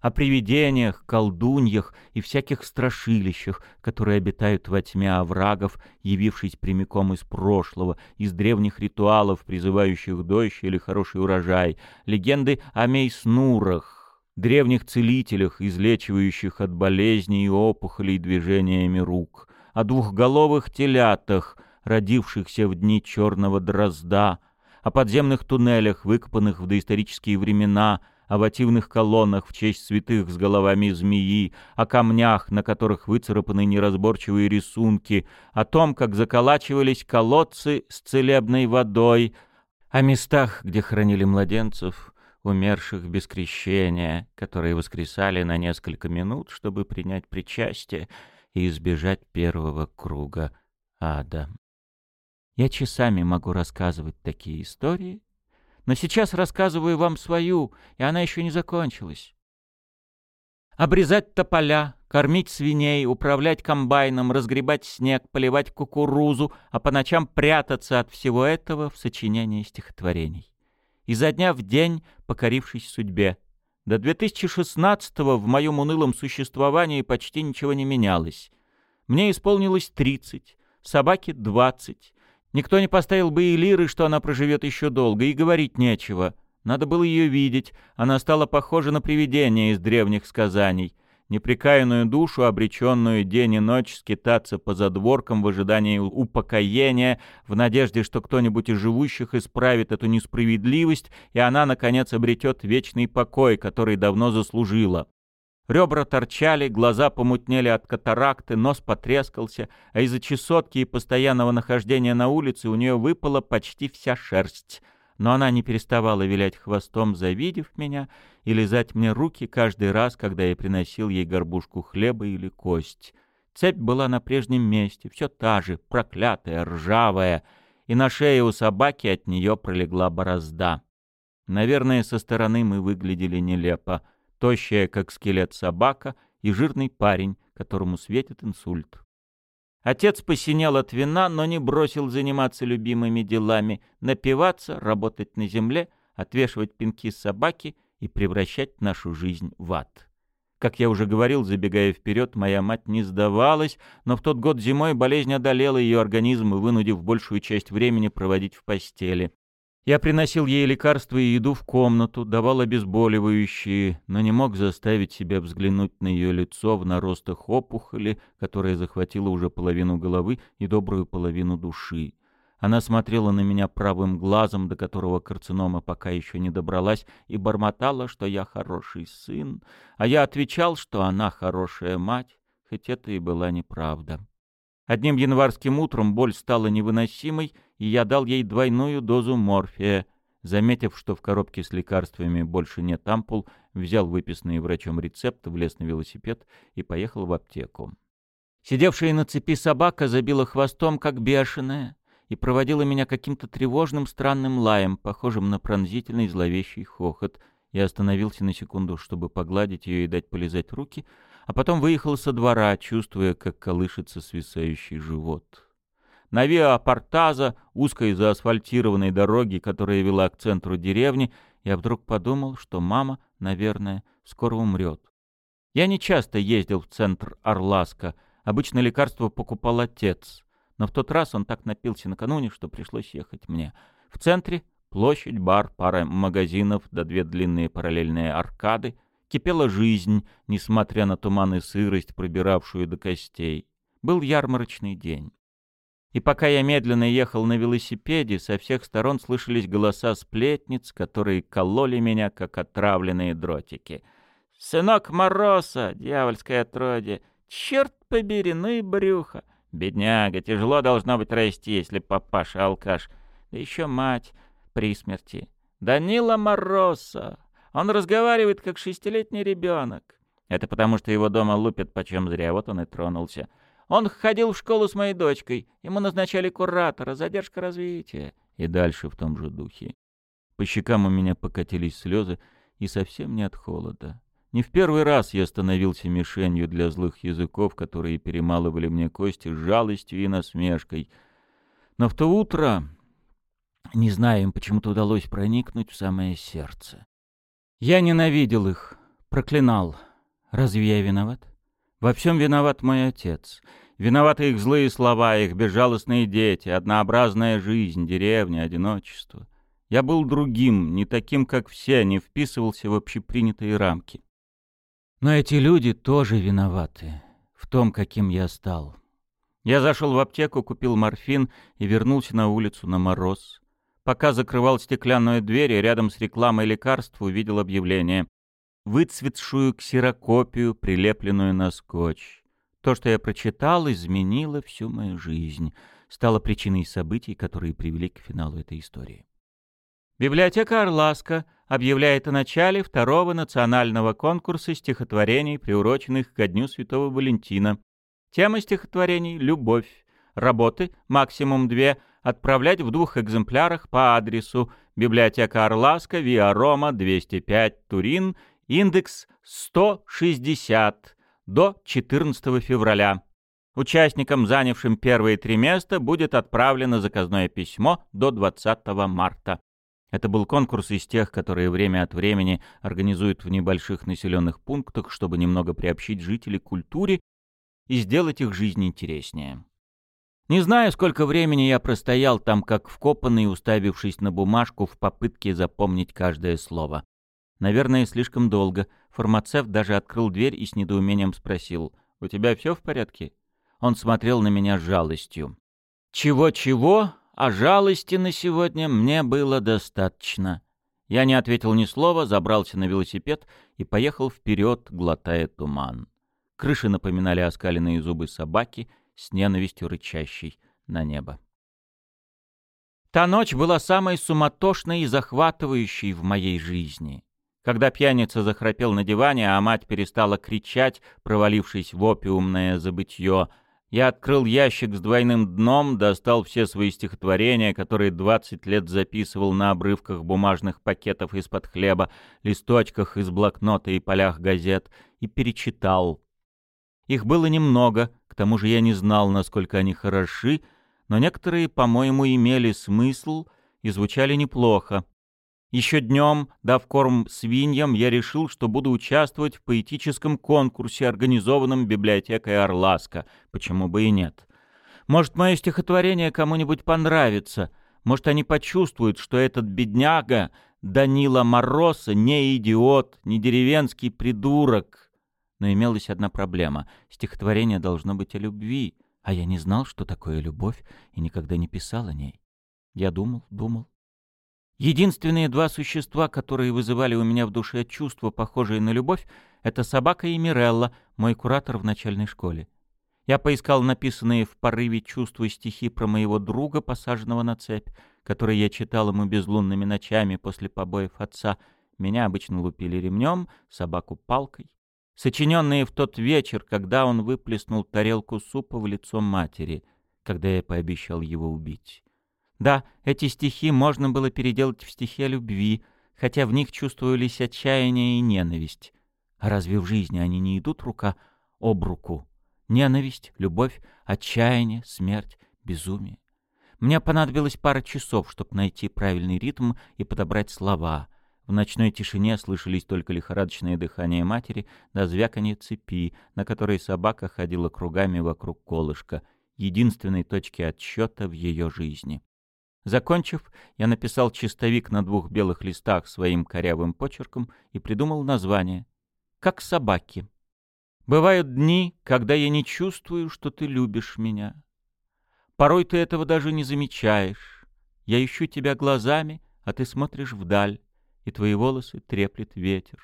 О привидениях, колдуньях и всяких страшилищах, которые обитают во тьме оврагов, явившись прямиком из прошлого, из древних ритуалов, призывающих дождь или хороший урожай, легенды о мейснурах, древних целителях, излечивающих от болезней и опухолей движениями рук, о двухголовых телятах, родившихся в дни черного дрозда, о подземных туннелях, выкопанных в доисторические времена — о вативных колоннах в честь святых с головами змеи, о камнях, на которых выцарапаны неразборчивые рисунки, о том, как заколачивались колодцы с целебной водой, о местах, где хранили младенцев, умерших без крещения, которые воскресали на несколько минут, чтобы принять причастие и избежать первого круга ада. Я часами могу рассказывать такие истории, но сейчас рассказываю вам свою, и она еще не закончилась. Обрезать тополя, кормить свиней, управлять комбайном, разгребать снег, поливать кукурузу, а по ночам прятаться от всего этого в сочинении стихотворений. Изо дня в день покорившись судьбе. До 2016-го в моем унылом существовании почти ничего не менялось. Мне исполнилось 30, собаке 20, Никто не поставил бы и лиры, что она проживет еще долго, и говорить нечего. Надо было ее видеть. Она стала похожа на привидение из древних сказаний. Непрекаянную душу, обреченную день и ночь скитаться по задворкам в ожидании упокоения, в надежде, что кто-нибудь из живущих исправит эту несправедливость, и она, наконец, обретет вечный покой, который давно заслужила. Ребра торчали, глаза помутнели от катаракты, нос потрескался, а из-за чесотки и постоянного нахождения на улице у нее выпала почти вся шерсть. Но она не переставала вилять хвостом, завидев меня, и лизать мне руки каждый раз, когда я приносил ей горбушку хлеба или кость. Цепь была на прежнем месте, все та же, проклятая, ржавая, и на шее у собаки от нее пролегла борозда. Наверное, со стороны мы выглядели нелепо — тощая, как скелет собака, и жирный парень, которому светит инсульт. Отец посинел от вина, но не бросил заниматься любимыми делами, напиваться, работать на земле, отвешивать пинки собаки и превращать нашу жизнь в ад. Как я уже говорил, забегая вперед, моя мать не сдавалась, но в тот год зимой болезнь одолела ее организм, вынудив большую часть времени проводить в постели. Я приносил ей лекарства и еду в комнату, давал обезболивающие, но не мог заставить себя взглянуть на ее лицо в наростах опухоли, которая захватила уже половину головы и добрую половину души. Она смотрела на меня правым глазом, до которого карцинома пока еще не добралась, и бормотала, что я хороший сын, а я отвечал, что она хорошая мать, хоть это и была неправда. Одним январским утром боль стала невыносимой, и я дал ей двойную дозу морфия. Заметив, что в коробке с лекарствами больше нет ампул, взял выписанный врачом рецепт, влез на велосипед и поехал в аптеку. Сидевшая на цепи собака забила хвостом, как бешеная, и проводила меня каким-то тревожным странным лаем, похожим на пронзительный зловещий хохот. Я остановился на секунду, чтобы погладить ее и дать полизать руки — а потом выехал со двора, чувствуя, как колышется свисающий живот. На Виа Портаза, узкой заасфальтированной дороге, которая вела к центру деревни, я вдруг подумал, что мама, наверное, скоро умрет. Я не часто ездил в центр Орласка, обычно лекарства покупал отец, но в тот раз он так напился накануне, что пришлось ехать мне. В центре площадь, бар, пара магазинов да две длинные параллельные аркады, Кипела жизнь, несмотря на туман и сырость, пробиравшую до костей. Был ярмарочный день. И пока я медленно ехал на велосипеде, со всех сторон слышались голоса сплетниц, которые кололи меня, как отравленные дротики. «Сынок Мороса, дьявольское отродье! Черт побери, ну и брюхо! Бедняга, тяжело должно быть расти, если папаша алкаш. Да еще мать при смерти. Данила Мороса, он разговаривает, как шестилетний ребенок. Это потому, что его дома лупят почем зря, вот он и тронулся. Он ходил в школу с моей дочкой, ему назначали куратора, задержка развития. И дальше в том же духе. По щекам у меня покатились слезы, и совсем не от холода. Не в первый раз я становился мишенью для злых языков, которые перемалывали мне кости с жалостью и насмешкой. Но в то утро, не знаю, им почему-то удалось проникнуть в самое сердце. Я ненавидел их, проклинал. Разве я виноват? Во всем виноват мой отец. Виноваты их злые слова, их безжалостные дети, однообразная жизнь, деревня, одиночество. Я был другим, не таким, как все, не вписывался в общепринятые рамки. Но эти люди тоже виноваты в том, каким я стал. Я зашел в аптеку, купил морфин и вернулся на улицу на мороз. Пока закрывал стеклянную дверь, рядом с рекламой лекарств увидел объявление. Выцветшую ксерокопию, прилепленную на скотч. То, что я прочитал, изменило всю мою жизнь. Стало причиной событий, которые привели к финалу этой истории. Библиотека «Орласка» объявляет о начале второго национального конкурса стихотворений, приуроченных ко Дню Святого Валентина. Тема стихотворений — «Любовь». Работы, максимум две — отправлять в двух экземплярах по адресу Библиотека Орласка, Виа Рома, 205, Турин, индекс 160 до 14 февраля. Участникам, занявшим первые три места, будет отправлено заказное письмо до 20 марта. Это был конкурс из тех, которые время от времени организуют в небольших населенных пунктах, чтобы немного приобщить жителей к культуре и сделать их жизнь интереснее. Не знаю, сколько времени я простоял там, как вкопанный, уставившись на бумажку в попытке запомнить каждое слово. Наверное, слишком долго. Фармацевт даже открыл дверь и с недоумением спросил, «У тебя все в порядке?» Он смотрел на меня с жалостью. «Чего-чего, а жалости на сегодня мне было достаточно». Я не ответил ни слова, забрался на велосипед и поехал вперед, глотая туман. Крыши напоминали оскаленные зубы собаки — с ненавистью рычащей на небо. Та ночь была самой суматошной и захватывающей в моей жизни. Когда пьяница захрапел на диване, а мать перестала кричать, провалившись в опиумное забытье, я открыл ящик с двойным дном, достал все свои стихотворения, которые двадцать лет записывал на обрывках бумажных пакетов из-под хлеба, листочках из блокнота и полях газет, и перечитал. Их было немного, к тому же я не знал, насколько они хороши, но некоторые, по-моему, имели смысл и звучали неплохо. Еще днем, дав корм свиньям, я решил, что буду участвовать в поэтическом конкурсе, организованном библиотекой Орласка. Почему бы и нет? Может, мое стихотворение кому-нибудь понравится. Может, они почувствуют, что этот бедняга Данила Мороса не идиот, не деревенский придурок. Но имелась одна проблема. Стихотворение должно быть о любви, а я не знал, что такое любовь, и никогда не писал о ней. Я думал, думал. Единственные два существа, которые вызывали у меня в душе чувства, похожие на любовь, это собака и Мирелла, мой куратор в начальной школе. Я поискал написанные в порыве чувства стихи про моего друга, посаженного на цепь, которые я читал ему безлунными ночами после побоев отца. Меня обычно лупили ремнем, собаку палкой. Сочиненные в тот вечер, когда он выплеснул тарелку супа в лицо матери, когда я пообещал его убить. Да, эти стихи можно было переделать в стихи о любви, хотя в них чувствовались отчаяние и ненависть. А разве в жизни они не идут рука об руку? Ненависть, любовь, отчаяние, смерть, безумие. Мне понадобилось пара часов, чтобы найти правильный ритм и подобрать слова. В ночной тишине слышались только лихорадочное дыхание матери да звяканье цепи, на которой собака ходила кругами вокруг колышка, единственной точки отсчета в ее жизни. Закончив, я написал чистовик на двух белых листах своим корявым почерком и придумал название «Как собаки». Бывают дни, когда я не чувствую, что ты любишь меня. Порой ты этого даже не замечаешь. Я ищу тебя глазами, а ты смотришь вдаль, и твои волосы треплет ветер.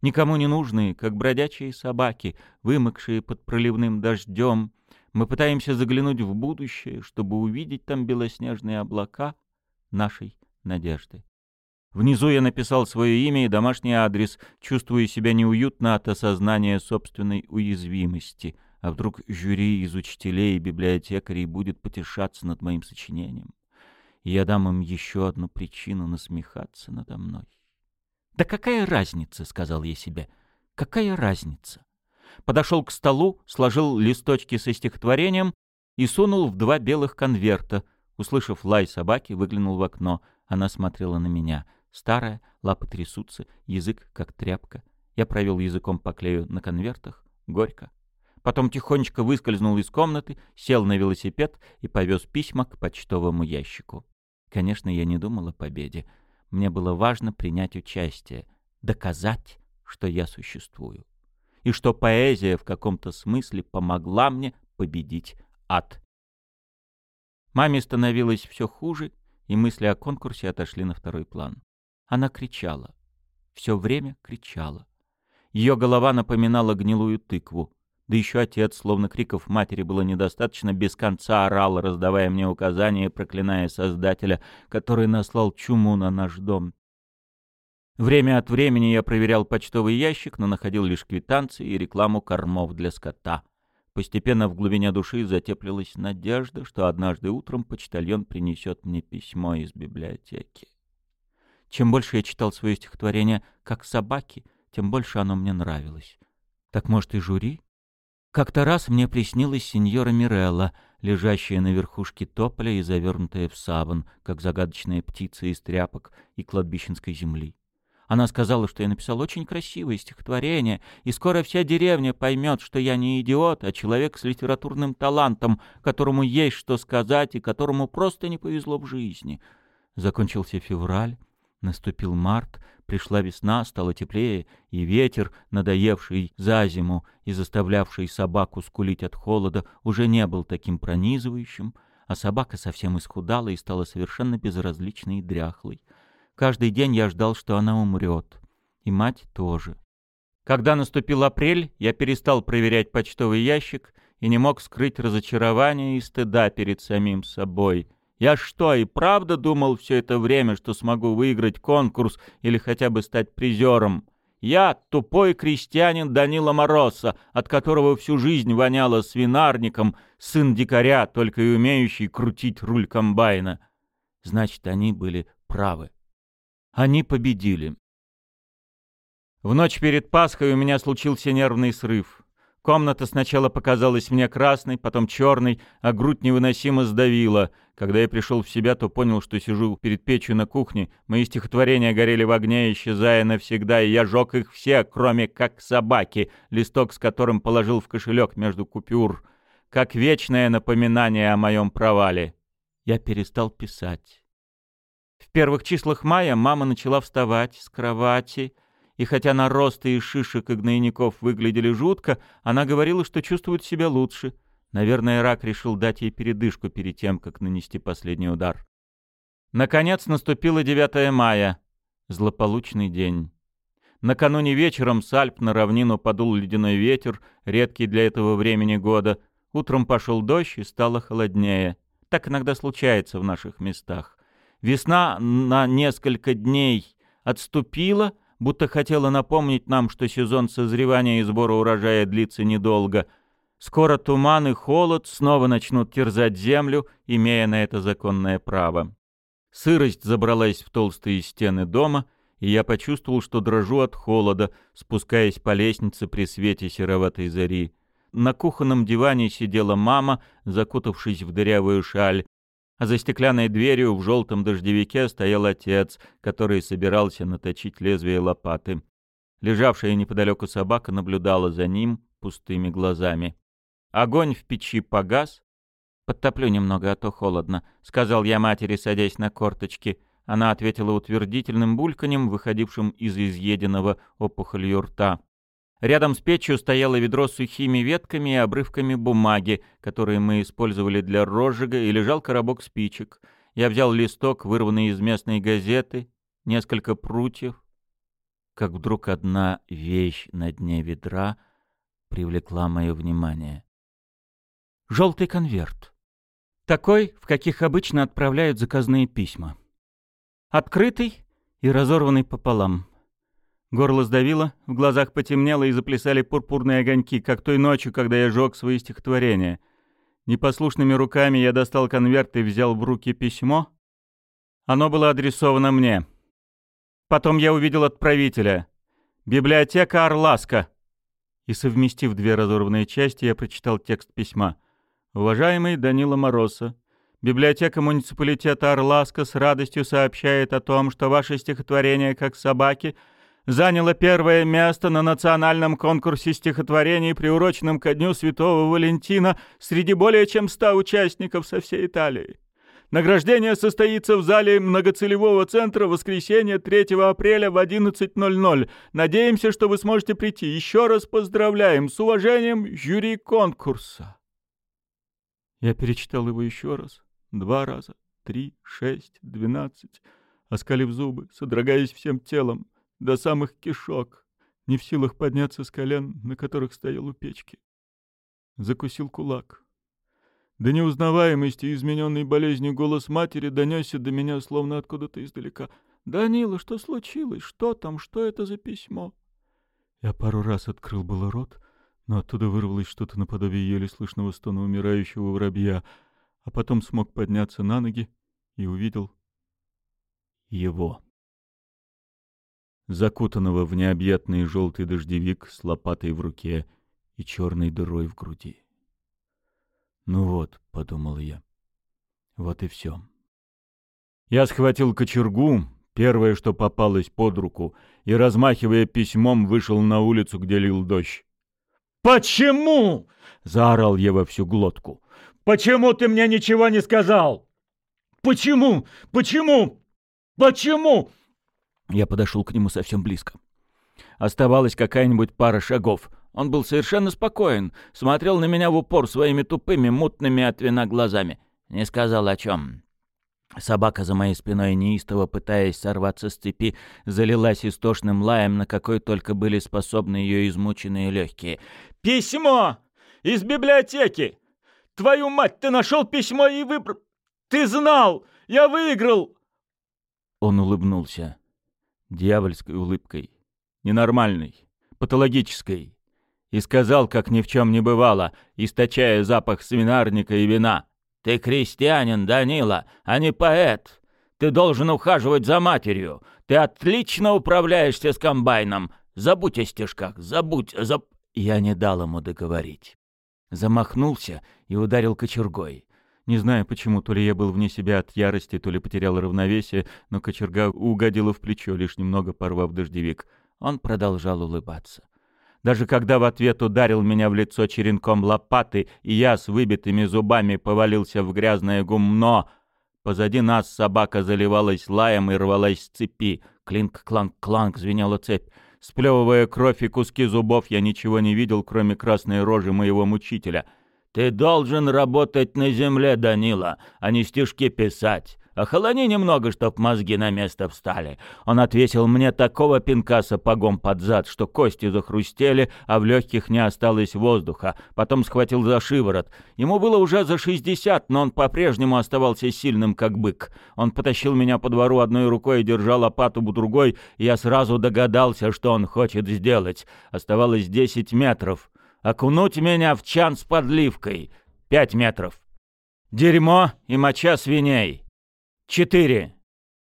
Никому не нужные, как бродячие собаки, вымокшие под проливным дождем, мы пытаемся заглянуть в будущее, чтобы увидеть там белоснежные облака нашей надежды. Внизу я написал свое имя и домашний адрес, чувствуя себя неуютно от осознания собственной уязвимости. А вдруг жюри из учителей и библиотекарей будет потешаться над моим сочинением? И я дам им еще одну причину насмехаться надо мной. «Да какая разница?» — сказал я себе. «Какая разница?» Подошел к столу, сложил листочки со стихотворением и сунул в два белых конверта. Услышав лай собаки, выглянул в окно. Она смотрела на меня — Старая, лапы трясутся, язык как тряпка. Я провел языком по клею на конвертах. Горько. Потом тихонечко выскользнул из комнаты, сел на велосипед и повез письма к почтовому ящику. Конечно, я не думал о победе. Мне было важно принять участие, доказать, что я существую. И что поэзия в каком-то смысле помогла мне победить ад. Маме становилось все хуже, и мысли о конкурсе отошли на второй план. Она кричала. Все время кричала. Ее голова напоминала гнилую тыкву. Да еще отец, словно криков матери было недостаточно, без конца орал, раздавая мне указания проклиная Создателя, который наслал чуму на наш дом. Время от времени я проверял почтовый ящик, но находил лишь квитанции и рекламу кормов для скота. Постепенно в глубине души затеплилась надежда, что однажды утром почтальон принесет мне письмо из библиотеки. Чем больше я читал свое стихотворение «Как собаки», тем больше оно мне нравилось. Так, может, и жюри? Как-то раз мне приснилась сеньора Мирелла, лежащая на верхушке тополя и завернутая в саван, как загадочная птица из тряпок и кладбищенской земли. Она сказала, что я написал очень красивое стихотворение, и скоро вся деревня поймет, что я не идиот, а человек с литературным талантом, которому есть что сказать и которому просто не повезло в жизни. Закончился февраль, Наступил март, пришла весна, стало теплее, и ветер, надоевший за зиму и заставлявший собаку скулить от холода, уже не был таким пронизывающим, а собака совсем исхудала и стала совершенно безразличной и дряхлой. Каждый день я ждал, что она умрет. И мать тоже. Когда наступил апрель, я перестал проверять почтовый ящик и не мог скрыть разочарования и стыда перед самим собой — я что, и правда думал все это время, что смогу выиграть конкурс или хотя бы стать призером? Я тупой крестьянин Данила Мороза, от которого всю жизнь воняло свинарником, сын дикаря, только и умеющий крутить руль комбайна. Значит, они были правы. Они победили. В ночь перед Пасхой у меня случился нервный срыв. Комната сначала показалась мне красной, потом черной, а грудь невыносимо сдавила. Когда я пришел в себя, то понял, что сижу перед печью на кухне. Мои стихотворения горели в огне, исчезая навсегда, и я жег их все, кроме как собаки, листок с которым положил в кошелек между купюр, как вечное напоминание о моем провале. Я перестал писать. В первых числах мая мама начала вставать с кровати, и хотя наросты и шишек и гнойников выглядели жутко, она говорила, что чувствует себя лучше. Наверное, рак решил дать ей передышку перед тем, как нанести последний удар. Наконец наступило 9 мая, злополучный день. Накануне вечером с Альп на равнину подул ледяной ветер, редкий для этого времени года. Утром пошел дождь и стало холоднее. Так иногда случается в наших местах. Весна на несколько дней отступила, будто хотела напомнить нам, что сезон созревания и сбора урожая длится недолго. Скоро туман и холод снова начнут терзать землю, имея на это законное право. Сырость забралась в толстые стены дома — и я почувствовал, что дрожу от холода, спускаясь по лестнице при свете сероватой зари. На кухонном диване сидела мама, закутавшись в дырявую шаль, а за стеклянной дверью в желтом дождевике стоял отец, который собирался наточить лезвие лопаты. Лежавшая неподалеку собака наблюдала за ним пустыми глазами. Огонь в печи погас. «Подтоплю немного, а то холодно», — сказал я матери, садясь на корточки — она ответила утвердительным бульканем, выходившим из изъеденного опухолью рта. Рядом с печью стояло ведро с сухими ветками и обрывками бумаги, которые мы использовали для розжига, и лежал коробок спичек. Я взял листок, вырванный из местной газеты, несколько прутьев. Как вдруг одна вещь на дне ведра привлекла мое внимание. Желтый конверт. Такой, в каких обычно отправляют заказные письма. Открытый и разорванный пополам. Горло сдавило, в глазах потемнело и заплясали пурпурные огоньки, как той ночью, когда я жег свои стихотворения. Непослушными руками я достал конверт и взял в руки письмо. Оно было адресовано мне. Потом я увидел отправителя. «Библиотека Орласка». И, совместив две разорванные части, я прочитал текст письма. «Уважаемый Данила Мороза, Библиотека муниципалитета Орласка с радостью сообщает о том, что ваше стихотворение «Как собаки» заняло первое место на национальном конкурсе стихотворений, приуроченном ко Дню Святого Валентина, среди более чем ста участников со всей Италии. Награждение состоится в зале многоцелевого центра в воскресенье 3 апреля в 11.00. Надеемся, что вы сможете прийти. Еще раз поздравляем. С уважением, жюри конкурса. Я перечитал его еще раз. Два раза, три, шесть, двенадцать. Оскалив зубы, содрогаясь всем телом, до самых кишок, не в силах подняться с колен, на которых стоял у печки. Закусил кулак. До неузнаваемости измененный болезнью голос матери донесся до меня словно откуда-то издалека. «Данила, что случилось? Что там? Что это за письмо?» Я пару раз открыл было рот, но оттуда вырвалось что-то наподобие еле слышного стона умирающего воробья — а потом смог подняться на ноги и увидел его. Закутанного в необъятный желтый дождевик с лопатой в руке и черной дырой в груди. «Ну вот», — подумал я, — «вот и все». Я схватил кочергу, первое, что попалось под руку, и, размахивая письмом, вышел на улицу, где лил дождь. «Почему?» — заорал я во всю глотку. Почему ты мне ничего не сказал? Почему? Почему? Почему? Я подошел к нему совсем близко. Оставалась какая-нибудь пара шагов. Он был совершенно спокоен, смотрел на меня в упор своими тупыми, мутными от вина глазами. Не сказал о чем. Собака за моей спиной, неистово пытаясь сорваться с цепи, залилась истошным лаем, на какой только были способны ее измученные легкие. «Письмо! Из библиотеки! Твою мать, ты нашел письмо и выбрал... Ты знал! Я выиграл!» Он улыбнулся. Дьявольской улыбкой. Ненормальной. Патологической. И сказал, как ни в чем не бывало, источая запах свинарника и вина. «Ты крестьянин, Данила, а не поэт. Ты должен ухаживать за матерью. Ты отлично управляешься с комбайном. Забудь о стежках, забудь, заб...» Я не дал ему договорить. Замахнулся и ударил кочергой. Не знаю почему, то ли я был вне себя от ярости, то ли потерял равновесие, но кочерга угодила в плечо, лишь немного порвав дождевик. Он продолжал улыбаться. Даже когда в ответ ударил меня в лицо черенком лопаты, и я с выбитыми зубами повалился в грязное гумно, Позади нас собака заливалась лаем и рвалась с цепи. Клинк-кланк-кланк звенела цепь. Сплевывая кровь и куски зубов, я ничего не видел, кроме красной рожи моего мучителя. «Ты должен работать на земле, Данила, а не стишки писать. Охолони немного, чтоб мозги на место встали. Он отвесил мне такого пинка сапогом под зад, что кости захрустели, а в легких не осталось воздуха. Потом схватил за шиворот. Ему было уже за шестьдесят, но он по-прежнему оставался сильным, как бык. Он потащил меня по двору одной рукой и держал лопату другой, и я сразу догадался, что он хочет сделать. Оставалось десять метров. Окунуть меня в чан с подливкой. Пять метров. Дерьмо и моча свиней. Четыре.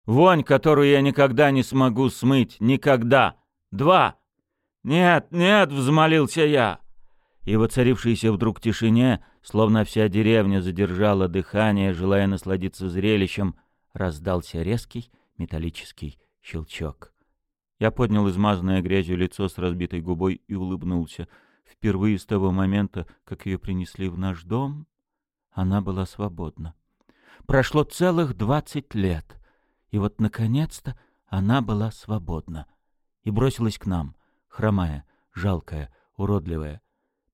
Вонь, которую я никогда не смогу смыть. Никогда. Два. Нет, нет, взмолился я. И в оцарившейся вдруг тишине, словно вся деревня задержала дыхание, желая насладиться зрелищем, раздался резкий металлический щелчок. Я поднял измазанное грязью лицо с разбитой губой и улыбнулся. Впервые с того момента, как ее принесли в наш дом, она была свободна. Прошло целых двадцать лет, и вот, наконец-то, она была свободна и бросилась к нам, хромая, жалкая, уродливая.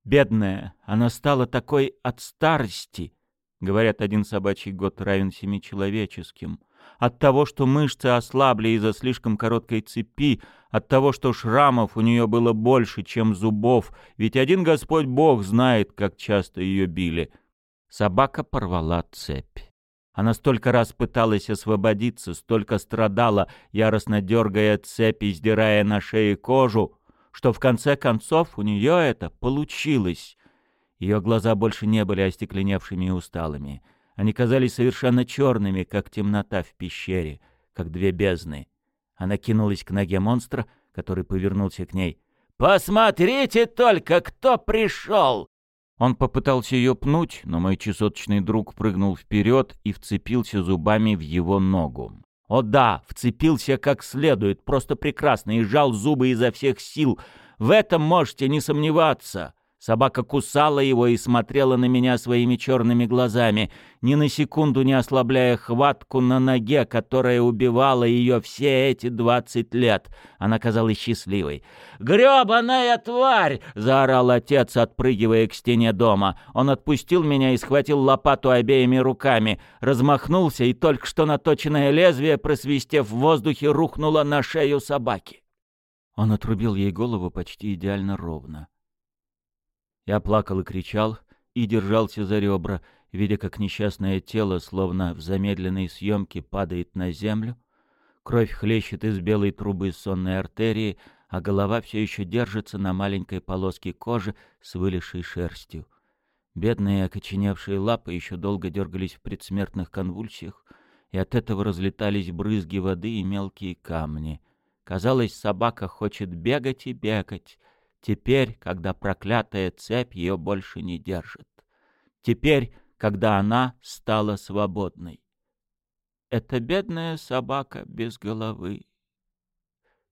Бедная, она стала такой от старости. Говорят, один собачий год равен семи человеческим. От того, что мышцы ослабли из-за слишком короткой цепи, от того, что шрамов у нее было больше, чем зубов, ведь один Господь Бог знает, как часто ее били. Собака порвала цепь. Она столько раз пыталась освободиться, столько страдала, яростно дергая цепи, сдирая на шее кожу, что в конце концов у нее это получилось. Ее глаза больше не были остекленевшими и усталыми. Они казались совершенно черными, как темнота в пещере, как две бездны. Она кинулась к ноге монстра, который повернулся к ней. «Посмотрите только, кто пришел! Он попытался ее пнуть, но мой чесоточный друг прыгнул вперед и вцепился зубами в его ногу. О да, вцепился как следует, просто прекрасно, и сжал зубы изо всех сил. В этом можете не сомневаться. Собака кусала его и смотрела на меня своими черными глазами, ни на секунду не ослабляя хватку на ноге, которая убивала ее все эти двадцать лет. Она казалась счастливой. «Гребаная тварь!» — заорал отец, отпрыгивая к стене дома. Он отпустил меня и схватил лопату обеими руками, размахнулся, и только что наточенное лезвие, просвистев в воздухе, рухнуло на шею собаки. Он отрубил ей голову почти идеально ровно. Я плакал и кричал, и держался за ребра, видя, как несчастное тело, словно в замедленной съемке, падает на землю. Кровь хлещет из белой трубы сонной артерии, а голова все еще держится на маленькой полоске кожи с вылезшей шерстью. Бедные окоченевшие лапы еще долго дергались в предсмертных конвульсиях, и от этого разлетались брызги воды и мелкие камни. Казалось, собака хочет бегать и бегать, Теперь, когда проклятая цепь ее больше не держит. Теперь, когда она стала свободной. Это бедная собака без головы.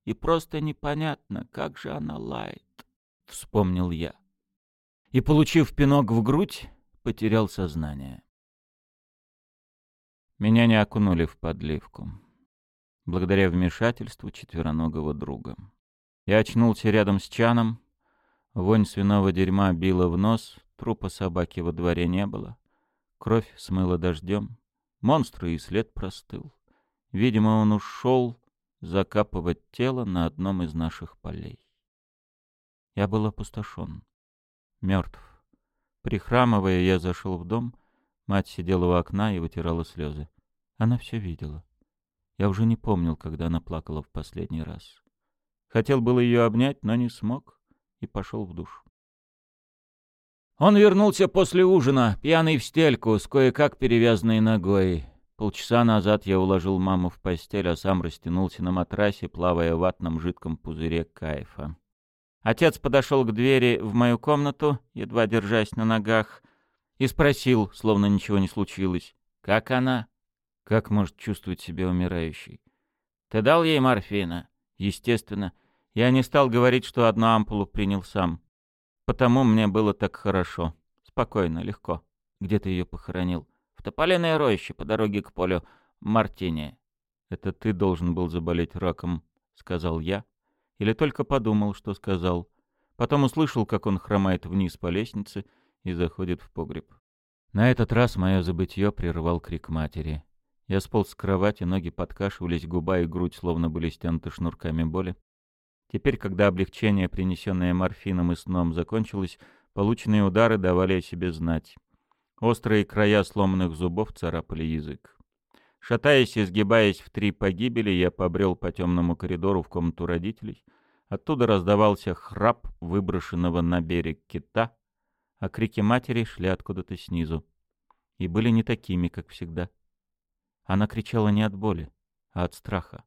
И просто непонятно, как же она лает, — вспомнил я. И, получив пинок в грудь, потерял сознание. Меня не окунули в подливку, благодаря вмешательству четвероногого друга. Я очнулся рядом с чаном, Вонь свиного дерьма била в нос, трупа собаки во дворе не было. Кровь смыла дождем. Монстра и след простыл. Видимо, он ушел закапывать тело на одном из наших полей. Я был опустошен. Мертв. Прихрамывая, я зашел в дом. Мать сидела у окна и вытирала слезы. Она все видела. Я уже не помнил, когда она плакала в последний раз. Хотел было ее обнять, но не смог и пошел в душ. Он вернулся после ужина, пьяный в стельку, с кое-как перевязанной ногой. Полчаса назад я уложил маму в постель, а сам растянулся на матрасе, плавая в ватном жидком пузыре кайфа. Отец подошел к двери в мою комнату, едва держась на ногах, и спросил, словно ничего не случилось, «Как она?» «Как может чувствовать себя умирающей?» «Ты дал ей морфина?» «Естественно. Я не стал говорить, что одну ампулу принял сам. Потому мне было так хорошо. Спокойно, легко. Где ты ее похоронил? В тополиной роще по дороге к полю Мартини. «Это ты должен был заболеть раком», — сказал я. Или только подумал, что сказал. Потом услышал, как он хромает вниз по лестнице и заходит в погреб. На этот раз мое забытье прервал крик матери. Я сполз с кровати, ноги подкашивались, губа и грудь словно были стянуты шнурками боли. Теперь, когда облегчение, принесенное морфином и сном, закончилось, полученные удары давали о себе знать. Острые края сломанных зубов царапали язык. Шатаясь и сгибаясь в три погибели, я побрел по темному коридору в комнату родителей. Оттуда раздавался храп выброшенного на берег кита, а крики матери шли откуда-то снизу. И были не такими, как всегда. Она кричала не от боли, а от страха.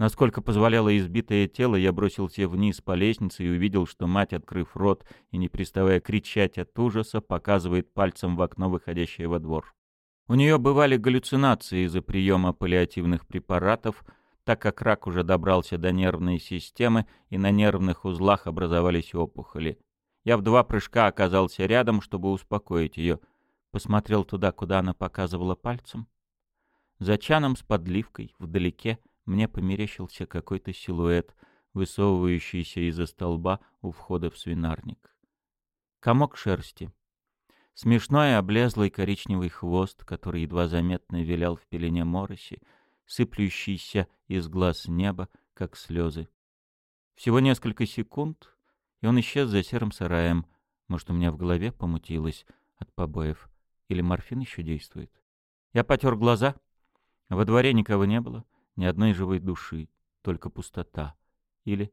Насколько позволяло избитое тело, я бросился вниз по лестнице и увидел, что мать, открыв рот и не переставая кричать от ужаса, показывает пальцем в окно, выходящее во двор. У нее бывали галлюцинации из-за приема паллиативных препаратов, так как рак уже добрался до нервной системы, и на нервных узлах образовались опухоли. Я в два прыжка оказался рядом, чтобы успокоить ее. Посмотрел туда, куда она показывала пальцем. За чаном с подливкой, вдалеке, мне померещился какой-то силуэт, высовывающийся из-за столба у входа в свинарник. Комок шерсти. Смешной облезлый коричневый хвост, который едва заметно вилял в пелене мороси, сыплющийся из глаз неба, как слезы. Всего несколько секунд, и он исчез за серым сараем. Может, у меня в голове помутилось от побоев, или морфин еще действует. Я потер глаза — во дворе никого не было, ни одной живой души, только пустота. Или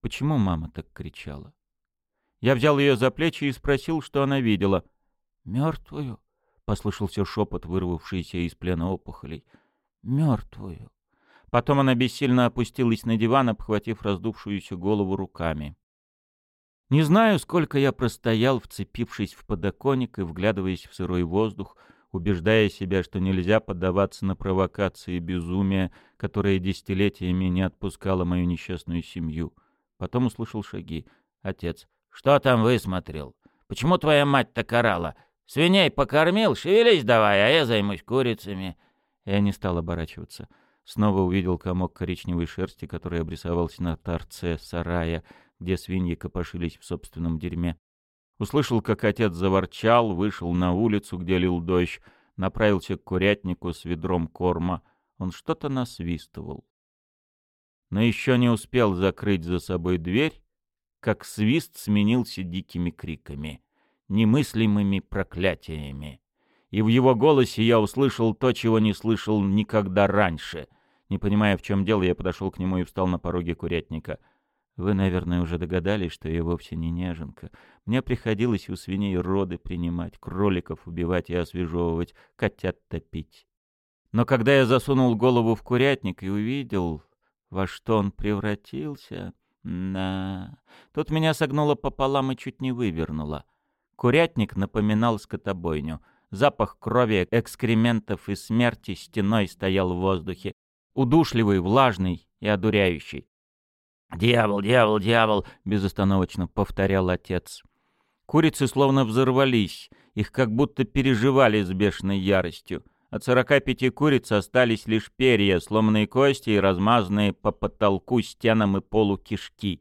почему мама так кричала? Я взял ее за плечи и спросил, что она видела. «Мертвую?» — послышался шепот, вырвавшийся из плена опухолей. «Мертвую». Потом она бессильно опустилась на диван, обхватив раздувшуюся голову руками. Не знаю, сколько я простоял, вцепившись в подоконник и вглядываясь в сырой воздух, убеждая себя, что нельзя поддаваться на провокации безумия, которое десятилетиями не отпускало мою несчастную семью. Потом услышал шаги. Отец. «Что там высмотрел? Почему твоя мать так орала? Свиней покормил? Шевелись давай, а я займусь курицами». Я не стал оборачиваться. Снова увидел комок коричневой шерсти, который обрисовался на торце сарая, где свиньи копошились в собственном дерьме. Услышал, как отец заворчал, вышел на улицу, где лил дождь, направился к курятнику с ведром корма. Он что-то насвистывал. Но еще не успел закрыть за собой дверь, как свист сменился дикими криками, немыслимыми проклятиями. И в его голосе я услышал то, чего не слышал никогда раньше. Не понимая, в чем дело, я подошел к нему и встал на пороге курятника — вы, наверное, уже догадались, что я вовсе не неженка. Мне приходилось у свиней роды принимать, кроликов убивать и освежевывать, котят топить. Но когда я засунул голову в курятник и увидел, во что он превратился, на... Тут меня согнуло пополам и чуть не вывернуло. Курятник напоминал скотобойню. Запах крови, экскрементов и смерти стеной стоял в воздухе. Удушливый, влажный и одуряющий. «Дьявол, дьявол, дьявол!» — безостановочно повторял отец. Курицы словно взорвались, их как будто переживали с бешеной яростью. От сорока пяти куриц остались лишь перья, сломанные кости и размазанные по потолку, стенам и полу кишки.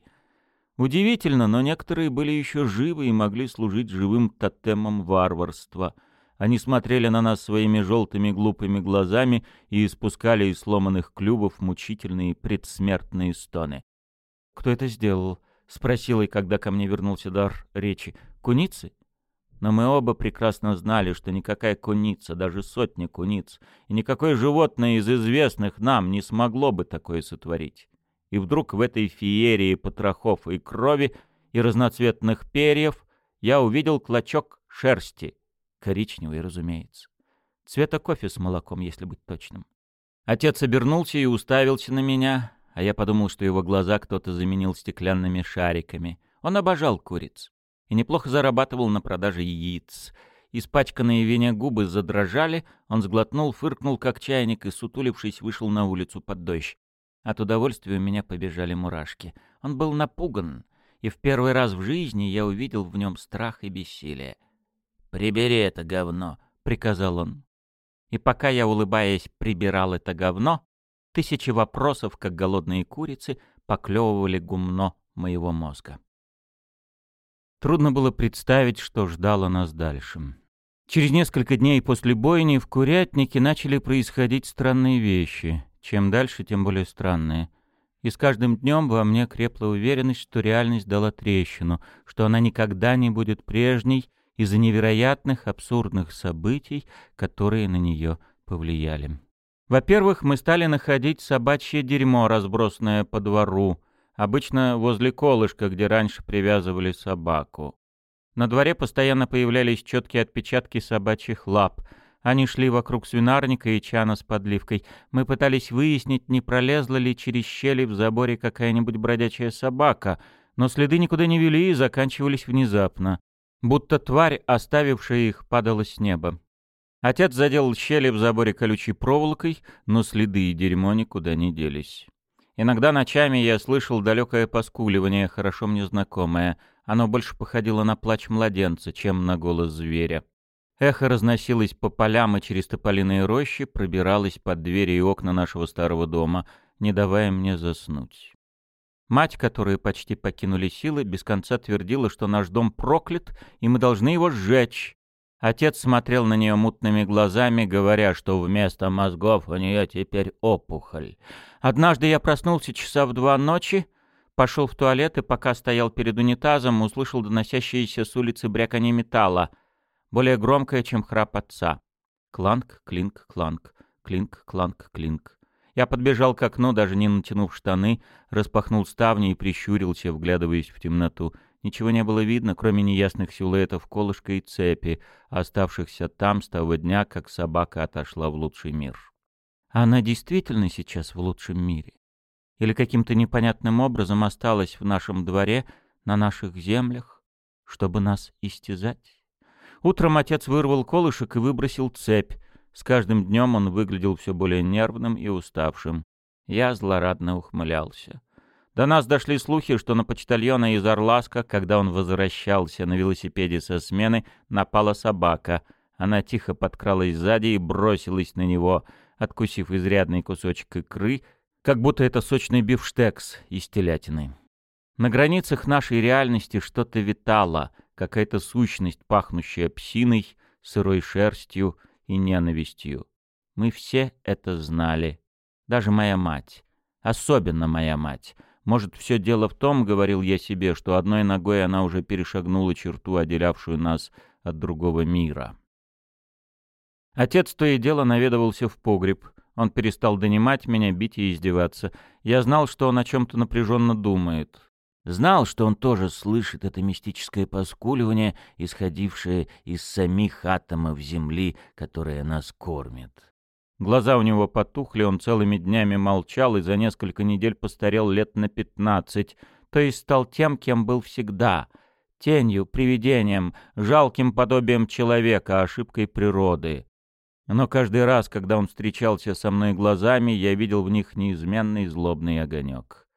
Удивительно, но некоторые были еще живы и могли служить живым тотемом варварства. Они смотрели на нас своими желтыми глупыми глазами и испускали из сломанных клювов мучительные предсмертные стоны. «Кто это сделал?» — спросил и когда ко мне вернулся дар речи. «Куницы?» Но мы оба прекрасно знали, что никакая куница, даже сотня куниц, и никакое животное из известных нам не смогло бы такое сотворить. И вдруг в этой феерии потрохов и крови и разноцветных перьев я увидел клочок шерсти, коричневый, разумеется. Цвета кофе с молоком, если быть точным. Отец обернулся и уставился на меня, а я подумал, что его глаза кто-то заменил стеклянными шариками. Он обожал куриц и неплохо зарабатывал на продаже яиц. Испачканные виня губы задрожали, он сглотнул, фыркнул, как чайник, и, сутулившись, вышел на улицу под дождь. От удовольствия у меня побежали мурашки. Он был напуган, и в первый раз в жизни я увидел в нем страх и бессилие. «Прибери это говно», — приказал он. И пока я, улыбаясь, прибирал это говно, тысячи вопросов, как голодные курицы, поклевывали гумно моего мозга. Трудно было представить, что ждало нас дальше. Через несколько дней после бойни в Курятнике начали происходить странные вещи. Чем дальше, тем более странные. И с каждым днем во мне крепла уверенность, что реальность дала трещину, что она никогда не будет прежней из-за невероятных абсурдных событий, которые на нее повлияли. Во-первых, мы стали находить собачье дерьмо, разбросанное по двору, обычно возле колышка, где раньше привязывали собаку. На дворе постоянно появлялись четкие отпечатки собачьих лап. Они шли вокруг свинарника и чана с подливкой. Мы пытались выяснить, не пролезла ли через щели в заборе какая-нибудь бродячая собака, но следы никуда не вели и заканчивались внезапно. Будто тварь, оставившая их, падала с неба. Отец заделал щели в заборе колючей проволокой, но следы и дерьмо никуда не делись. Иногда ночами я слышал далекое поскуливание, хорошо мне знакомое — оно больше походило на плач младенца, чем на голос зверя. Эхо разносилось по полям и через тополиные рощи, пробиралось под двери и окна нашего старого дома, не давая мне заснуть. Мать, которая почти покинули силы, без конца твердила, что наш дом проклят, и мы должны его сжечь. Отец смотрел на нее мутными глазами, говоря, что вместо мозгов у нее теперь опухоль. Однажды я проснулся часа в два ночи, Пошел в туалет и пока стоял перед унитазом, услышал доносящееся с улицы бряканье металла, более громкое, чем храп отца. Кланк, клинк, кланк, клинк, кланк, клинк. Я подбежал к окну, даже не натянув штаны, распахнул ставни и прищурился, вглядываясь в темноту. Ничего не было видно, кроме неясных силуэтов колышка и цепи, оставшихся там с того дня, как собака отошла в лучший мир. Она действительно сейчас в лучшем мире или каким-то непонятным образом осталась в нашем дворе, на наших землях, чтобы нас истязать. Утром отец вырвал колышек и выбросил цепь. С каждым днем он выглядел все более нервным и уставшим. Я злорадно ухмылялся. До нас дошли слухи, что на почтальона из Орласка, когда он возвращался на велосипеде со смены, напала собака. Она тихо подкралась сзади и бросилась на него, откусив изрядный кусочек икры — как будто это сочный бифштекс из телятины. На границах нашей реальности что-то витало, какая-то сущность, пахнущая псиной, сырой шерстью и ненавистью. Мы все это знали. Даже моя мать. Особенно моя мать. Может, все дело в том, говорил я себе, что одной ногой она уже перешагнула черту, отделявшую нас от другого мира. Отец то и дело наведывался в погреб, он перестал донимать меня, бить и издеваться. Я знал, что он о чем-то напряженно думает. Знал, что он тоже слышит это мистическое поскуливание, исходившее из самих атомов Земли, которая нас кормит. Глаза у него потухли, он целыми днями молчал и за несколько недель постарел лет на пятнадцать, то есть стал тем, кем был всегда — тенью, привидением, жалким подобием человека, ошибкой природы. Но каждый раз, когда он встречался со мной глазами, я видел в них неизменный злобный огонек.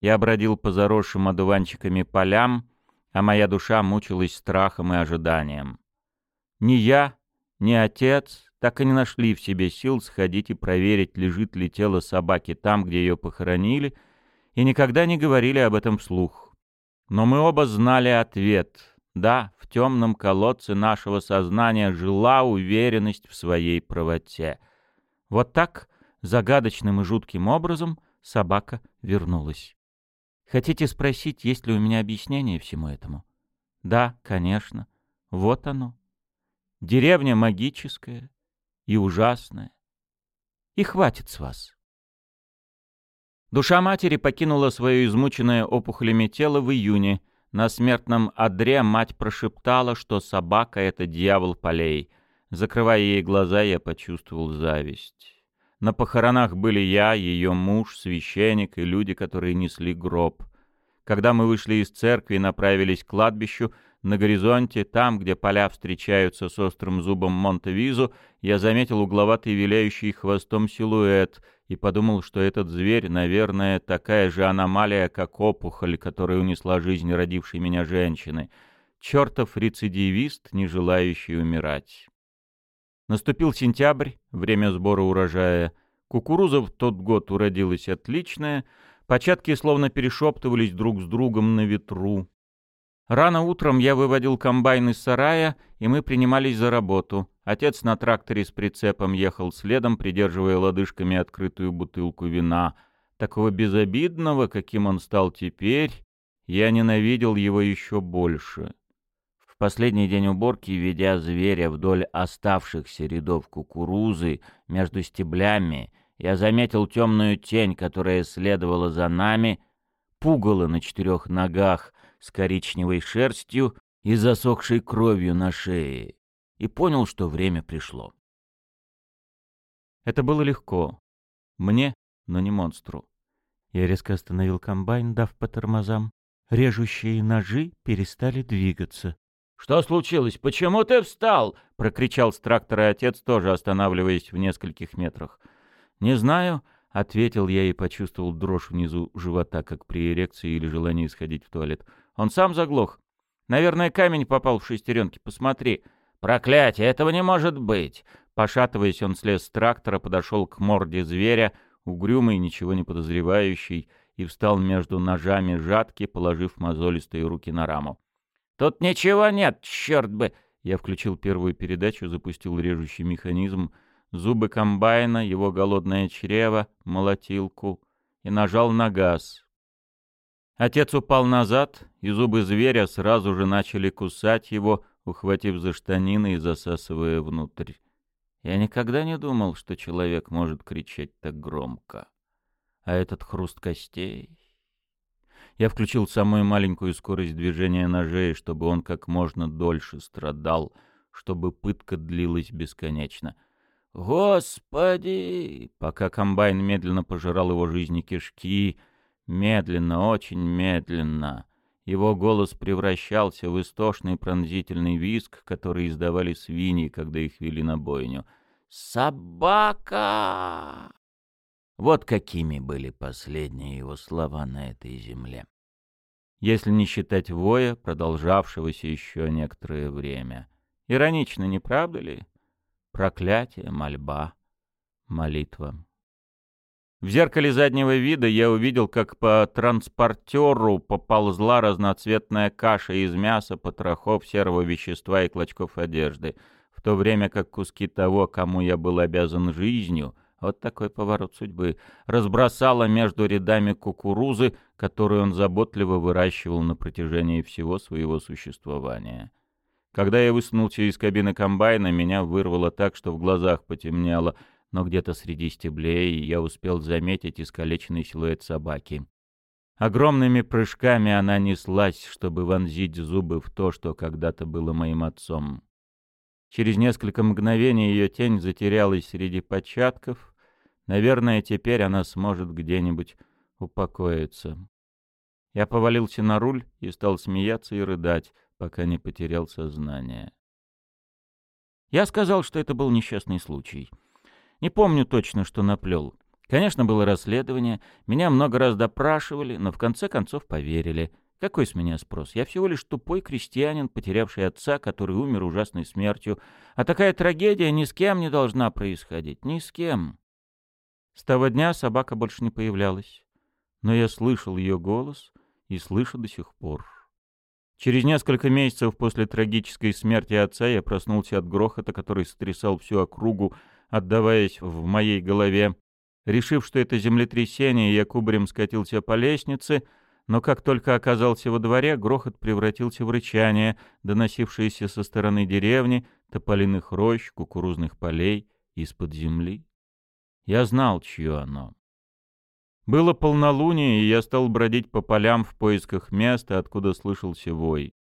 Я бродил по заросшим одуванчиками полям, а моя душа мучилась страхом и ожиданием. Ни я, ни отец так и не нашли в себе сил сходить и проверить, лежит ли тело собаки там, где ее похоронили, и никогда не говорили об этом вслух. Но мы оба знали ответ, да, в темном колодце нашего сознания жила уверенность в своей правоте. Вот так, загадочным и жутким образом, собака вернулась. Хотите спросить, есть ли у меня объяснение всему этому? Да, конечно. Вот оно. Деревня магическая и ужасная. И хватит с вас. Душа матери покинула свое измученное опухолями тело в июне, на смертном одре мать прошептала, что собака — это дьявол полей. Закрывая ей глаза, я почувствовал зависть. На похоронах были я, ее муж, священник и люди, которые несли гроб. Когда мы вышли из церкви и направились к кладбищу, на горизонте, там, где поля встречаются с острым зубом Монте-Визу, я заметил угловатый виляющий хвостом силуэт и подумал, что этот зверь, наверное, такая же аномалия, как опухоль, которая унесла жизнь родившей меня женщины. Чертов рецидивист, не желающий умирать. Наступил сентябрь, время сбора урожая. Кукуруза в тот год уродилась отличная, початки словно перешептывались друг с другом на ветру. Рано утром я выводил комбайн из сарая, и мы принимались за работу. Отец на тракторе с прицепом ехал следом, придерживая лодыжками открытую бутылку вина. Такого безобидного, каким он стал теперь, я ненавидел его еще больше. В последний день уборки, ведя зверя вдоль оставшихся рядов кукурузы между стеблями, я заметил темную тень, которая следовала за нами, пугало на четырех ногах с коричневой шерстью и засохшей кровью на шее, и понял, что время пришло. Это было легко. Мне, но не монстру. Я резко остановил комбайн, дав по тормозам. Режущие ножи перестали двигаться. «Что случилось? Почему ты встал?» — прокричал с трактора отец, тоже останавливаясь в нескольких метрах. «Не знаю», — ответил я и почувствовал дрожь внизу живота, как при эрекции или желании сходить в туалет. «Он сам заглох. Наверное, камень попал в шестеренки. Посмотри». «Проклятие! Этого не может быть!» Пошатываясь, он слез с трактора, подошел к морде зверя, угрюмый, ничего не подозревающий, и встал между ножами жатки, положив мозолистые руки на раму. «Тут ничего нет, черт бы!» Я включил первую передачу, запустил режущий механизм, зубы комбайна, его голодное чрево, молотилку и нажал на газ. Отец упал назад, и зубы зверя сразу же начали кусать его, ухватив за штанины и засасывая внутрь. Я никогда не думал, что человек может кричать так громко. А этот хруст костей... Я включил самую маленькую скорость движения ножей, чтобы он как можно дольше страдал, чтобы пытка длилась бесконечно. «Господи!» Пока комбайн медленно пожирал его жизни кишки, медленно, очень медленно, его голос превращался в истошный пронзительный визг, который издавали свиньи, когда их вели на бойню. «Собака!» Вот какими были последние его слова на этой земле. Если не считать воя, продолжавшегося еще некоторое время. Иронично, не правда ли? Проклятие, мольба, молитва. В зеркале заднего вида я увидел, как по транспортеру поползла разноцветная каша из мяса, потрохов, серого вещества и клочков одежды, в то время как куски того, кому я был обязан жизнью, вот такой поворот судьбы, разбросала между рядами кукурузы, которую он заботливо выращивал на протяжении всего своего существования. Когда я высунулся из кабины комбайна, меня вырвало так, что в глазах потемнело — но где-то среди стеблей я успел заметить искалеченный силуэт собаки. Огромными прыжками она неслась, чтобы вонзить зубы в то, что когда-то было моим отцом. Через несколько мгновений ее тень затерялась среди початков. Наверное, теперь она сможет где-нибудь упокоиться. Я повалился на руль и стал смеяться и рыдать, пока не потерял сознание. Я сказал, что это был несчастный случай — не помню точно, что наплел. Конечно, было расследование, меня много раз допрашивали, но в конце концов поверили. Какой с меня спрос? Я всего лишь тупой крестьянин, потерявший отца, который умер ужасной смертью. А такая трагедия ни с кем не должна происходить. Ни с кем. С того дня собака больше не появлялась. Но я слышал ее голос и слышу до сих пор. Через несколько месяцев после трагической смерти отца я проснулся от грохота, который сотрясал всю округу, отдаваясь в моей голове. Решив, что это землетрясение, я кубарем скатился по лестнице, но как только оказался во дворе, грохот превратился в рычание, доносившееся со стороны деревни, тополиных рощ, кукурузных полей, из-под земли. Я знал, чье оно. Было полнолуние, и я стал бродить по полям в поисках места, откуда слышался вой.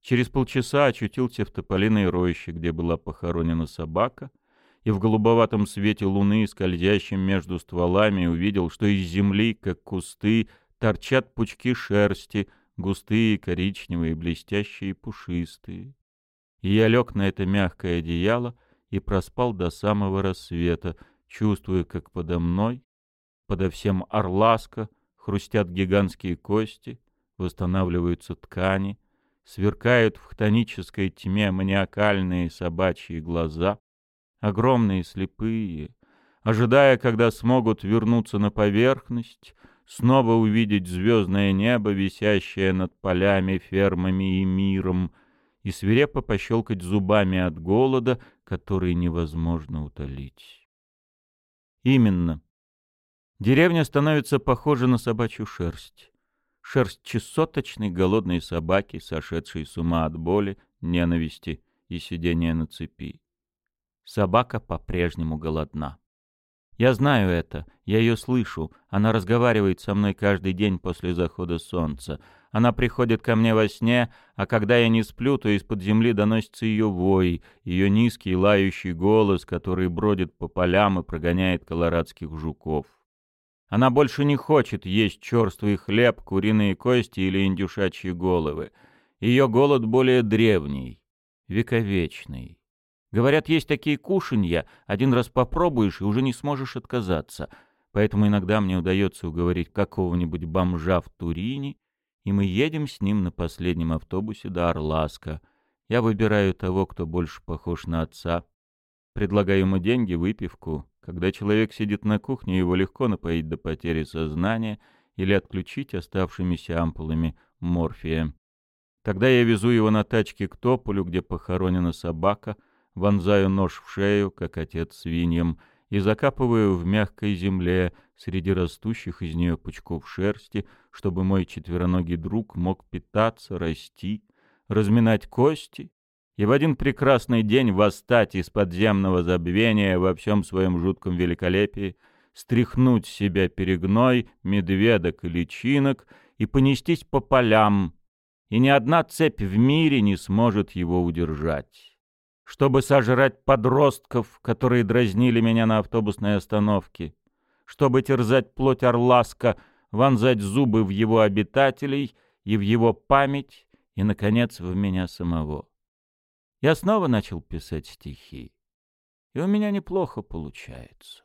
Через полчаса очутился в тополиной роще, где была похоронена собака — и в голубоватом свете луны, скользящем между стволами, увидел, что из земли, как кусты, торчат пучки шерсти, густые, коричневые, блестящие пушистые. И я лег на это мягкое одеяло и проспал до самого рассвета, чувствуя, как подо мной, подо всем орласка, хрустят гигантские кости, восстанавливаются ткани, сверкают в хтонической тьме маниакальные собачьи глаза, огромные слепые, ожидая, когда смогут вернуться на поверхность, снова увидеть звездное небо, висящее над полями, фермами и миром, и свирепо пощелкать зубами от голода, который невозможно утолить. Именно. Деревня становится похожа на собачью шерсть. Шерсть чесоточной голодной собаки, сошедшей с ума от боли, ненависти и сидения на цепи. Собака по-прежнему голодна. Я знаю это, я ее слышу, она разговаривает со мной каждый день после захода солнца. Она приходит ко мне во сне, а когда я не сплю, то из-под земли доносится ее вой, ее низкий лающий голос, который бродит по полям и прогоняет колорадских жуков. Она больше не хочет есть черствый хлеб, куриные кости или индюшачьи головы. Ее голод более древний, вековечный. Говорят, есть такие кушанья, один раз попробуешь и уже не сможешь отказаться. Поэтому иногда мне удается уговорить какого-нибудь бомжа в Турине, и мы едем с ним на последнем автобусе до Орласка. Я выбираю того, кто больше похож на отца. Предлагаю ему деньги, выпивку. Когда человек сидит на кухне, его легко напоить до потери сознания или отключить оставшимися ампулами морфия. Тогда я везу его на тачке к тополю, где похоронена собака — вонзаю нож в шею, как отец свиньям, и закапываю в мягкой земле среди растущих из нее пучков шерсти, чтобы мой четвероногий друг мог питаться, расти, разминать кости и в один прекрасный день восстать из подземного забвения во всем своем жутком великолепии, стряхнуть с себя перегной, медведок и личинок и понестись по полям, и ни одна цепь в мире не сможет его удержать чтобы сожрать подростков, которые дразнили меня на автобусной остановке, чтобы терзать плоть Орласка, вонзать зубы в его обитателей и в его память, и, наконец, в меня самого. Я снова начал писать стихи, и у меня неплохо получается.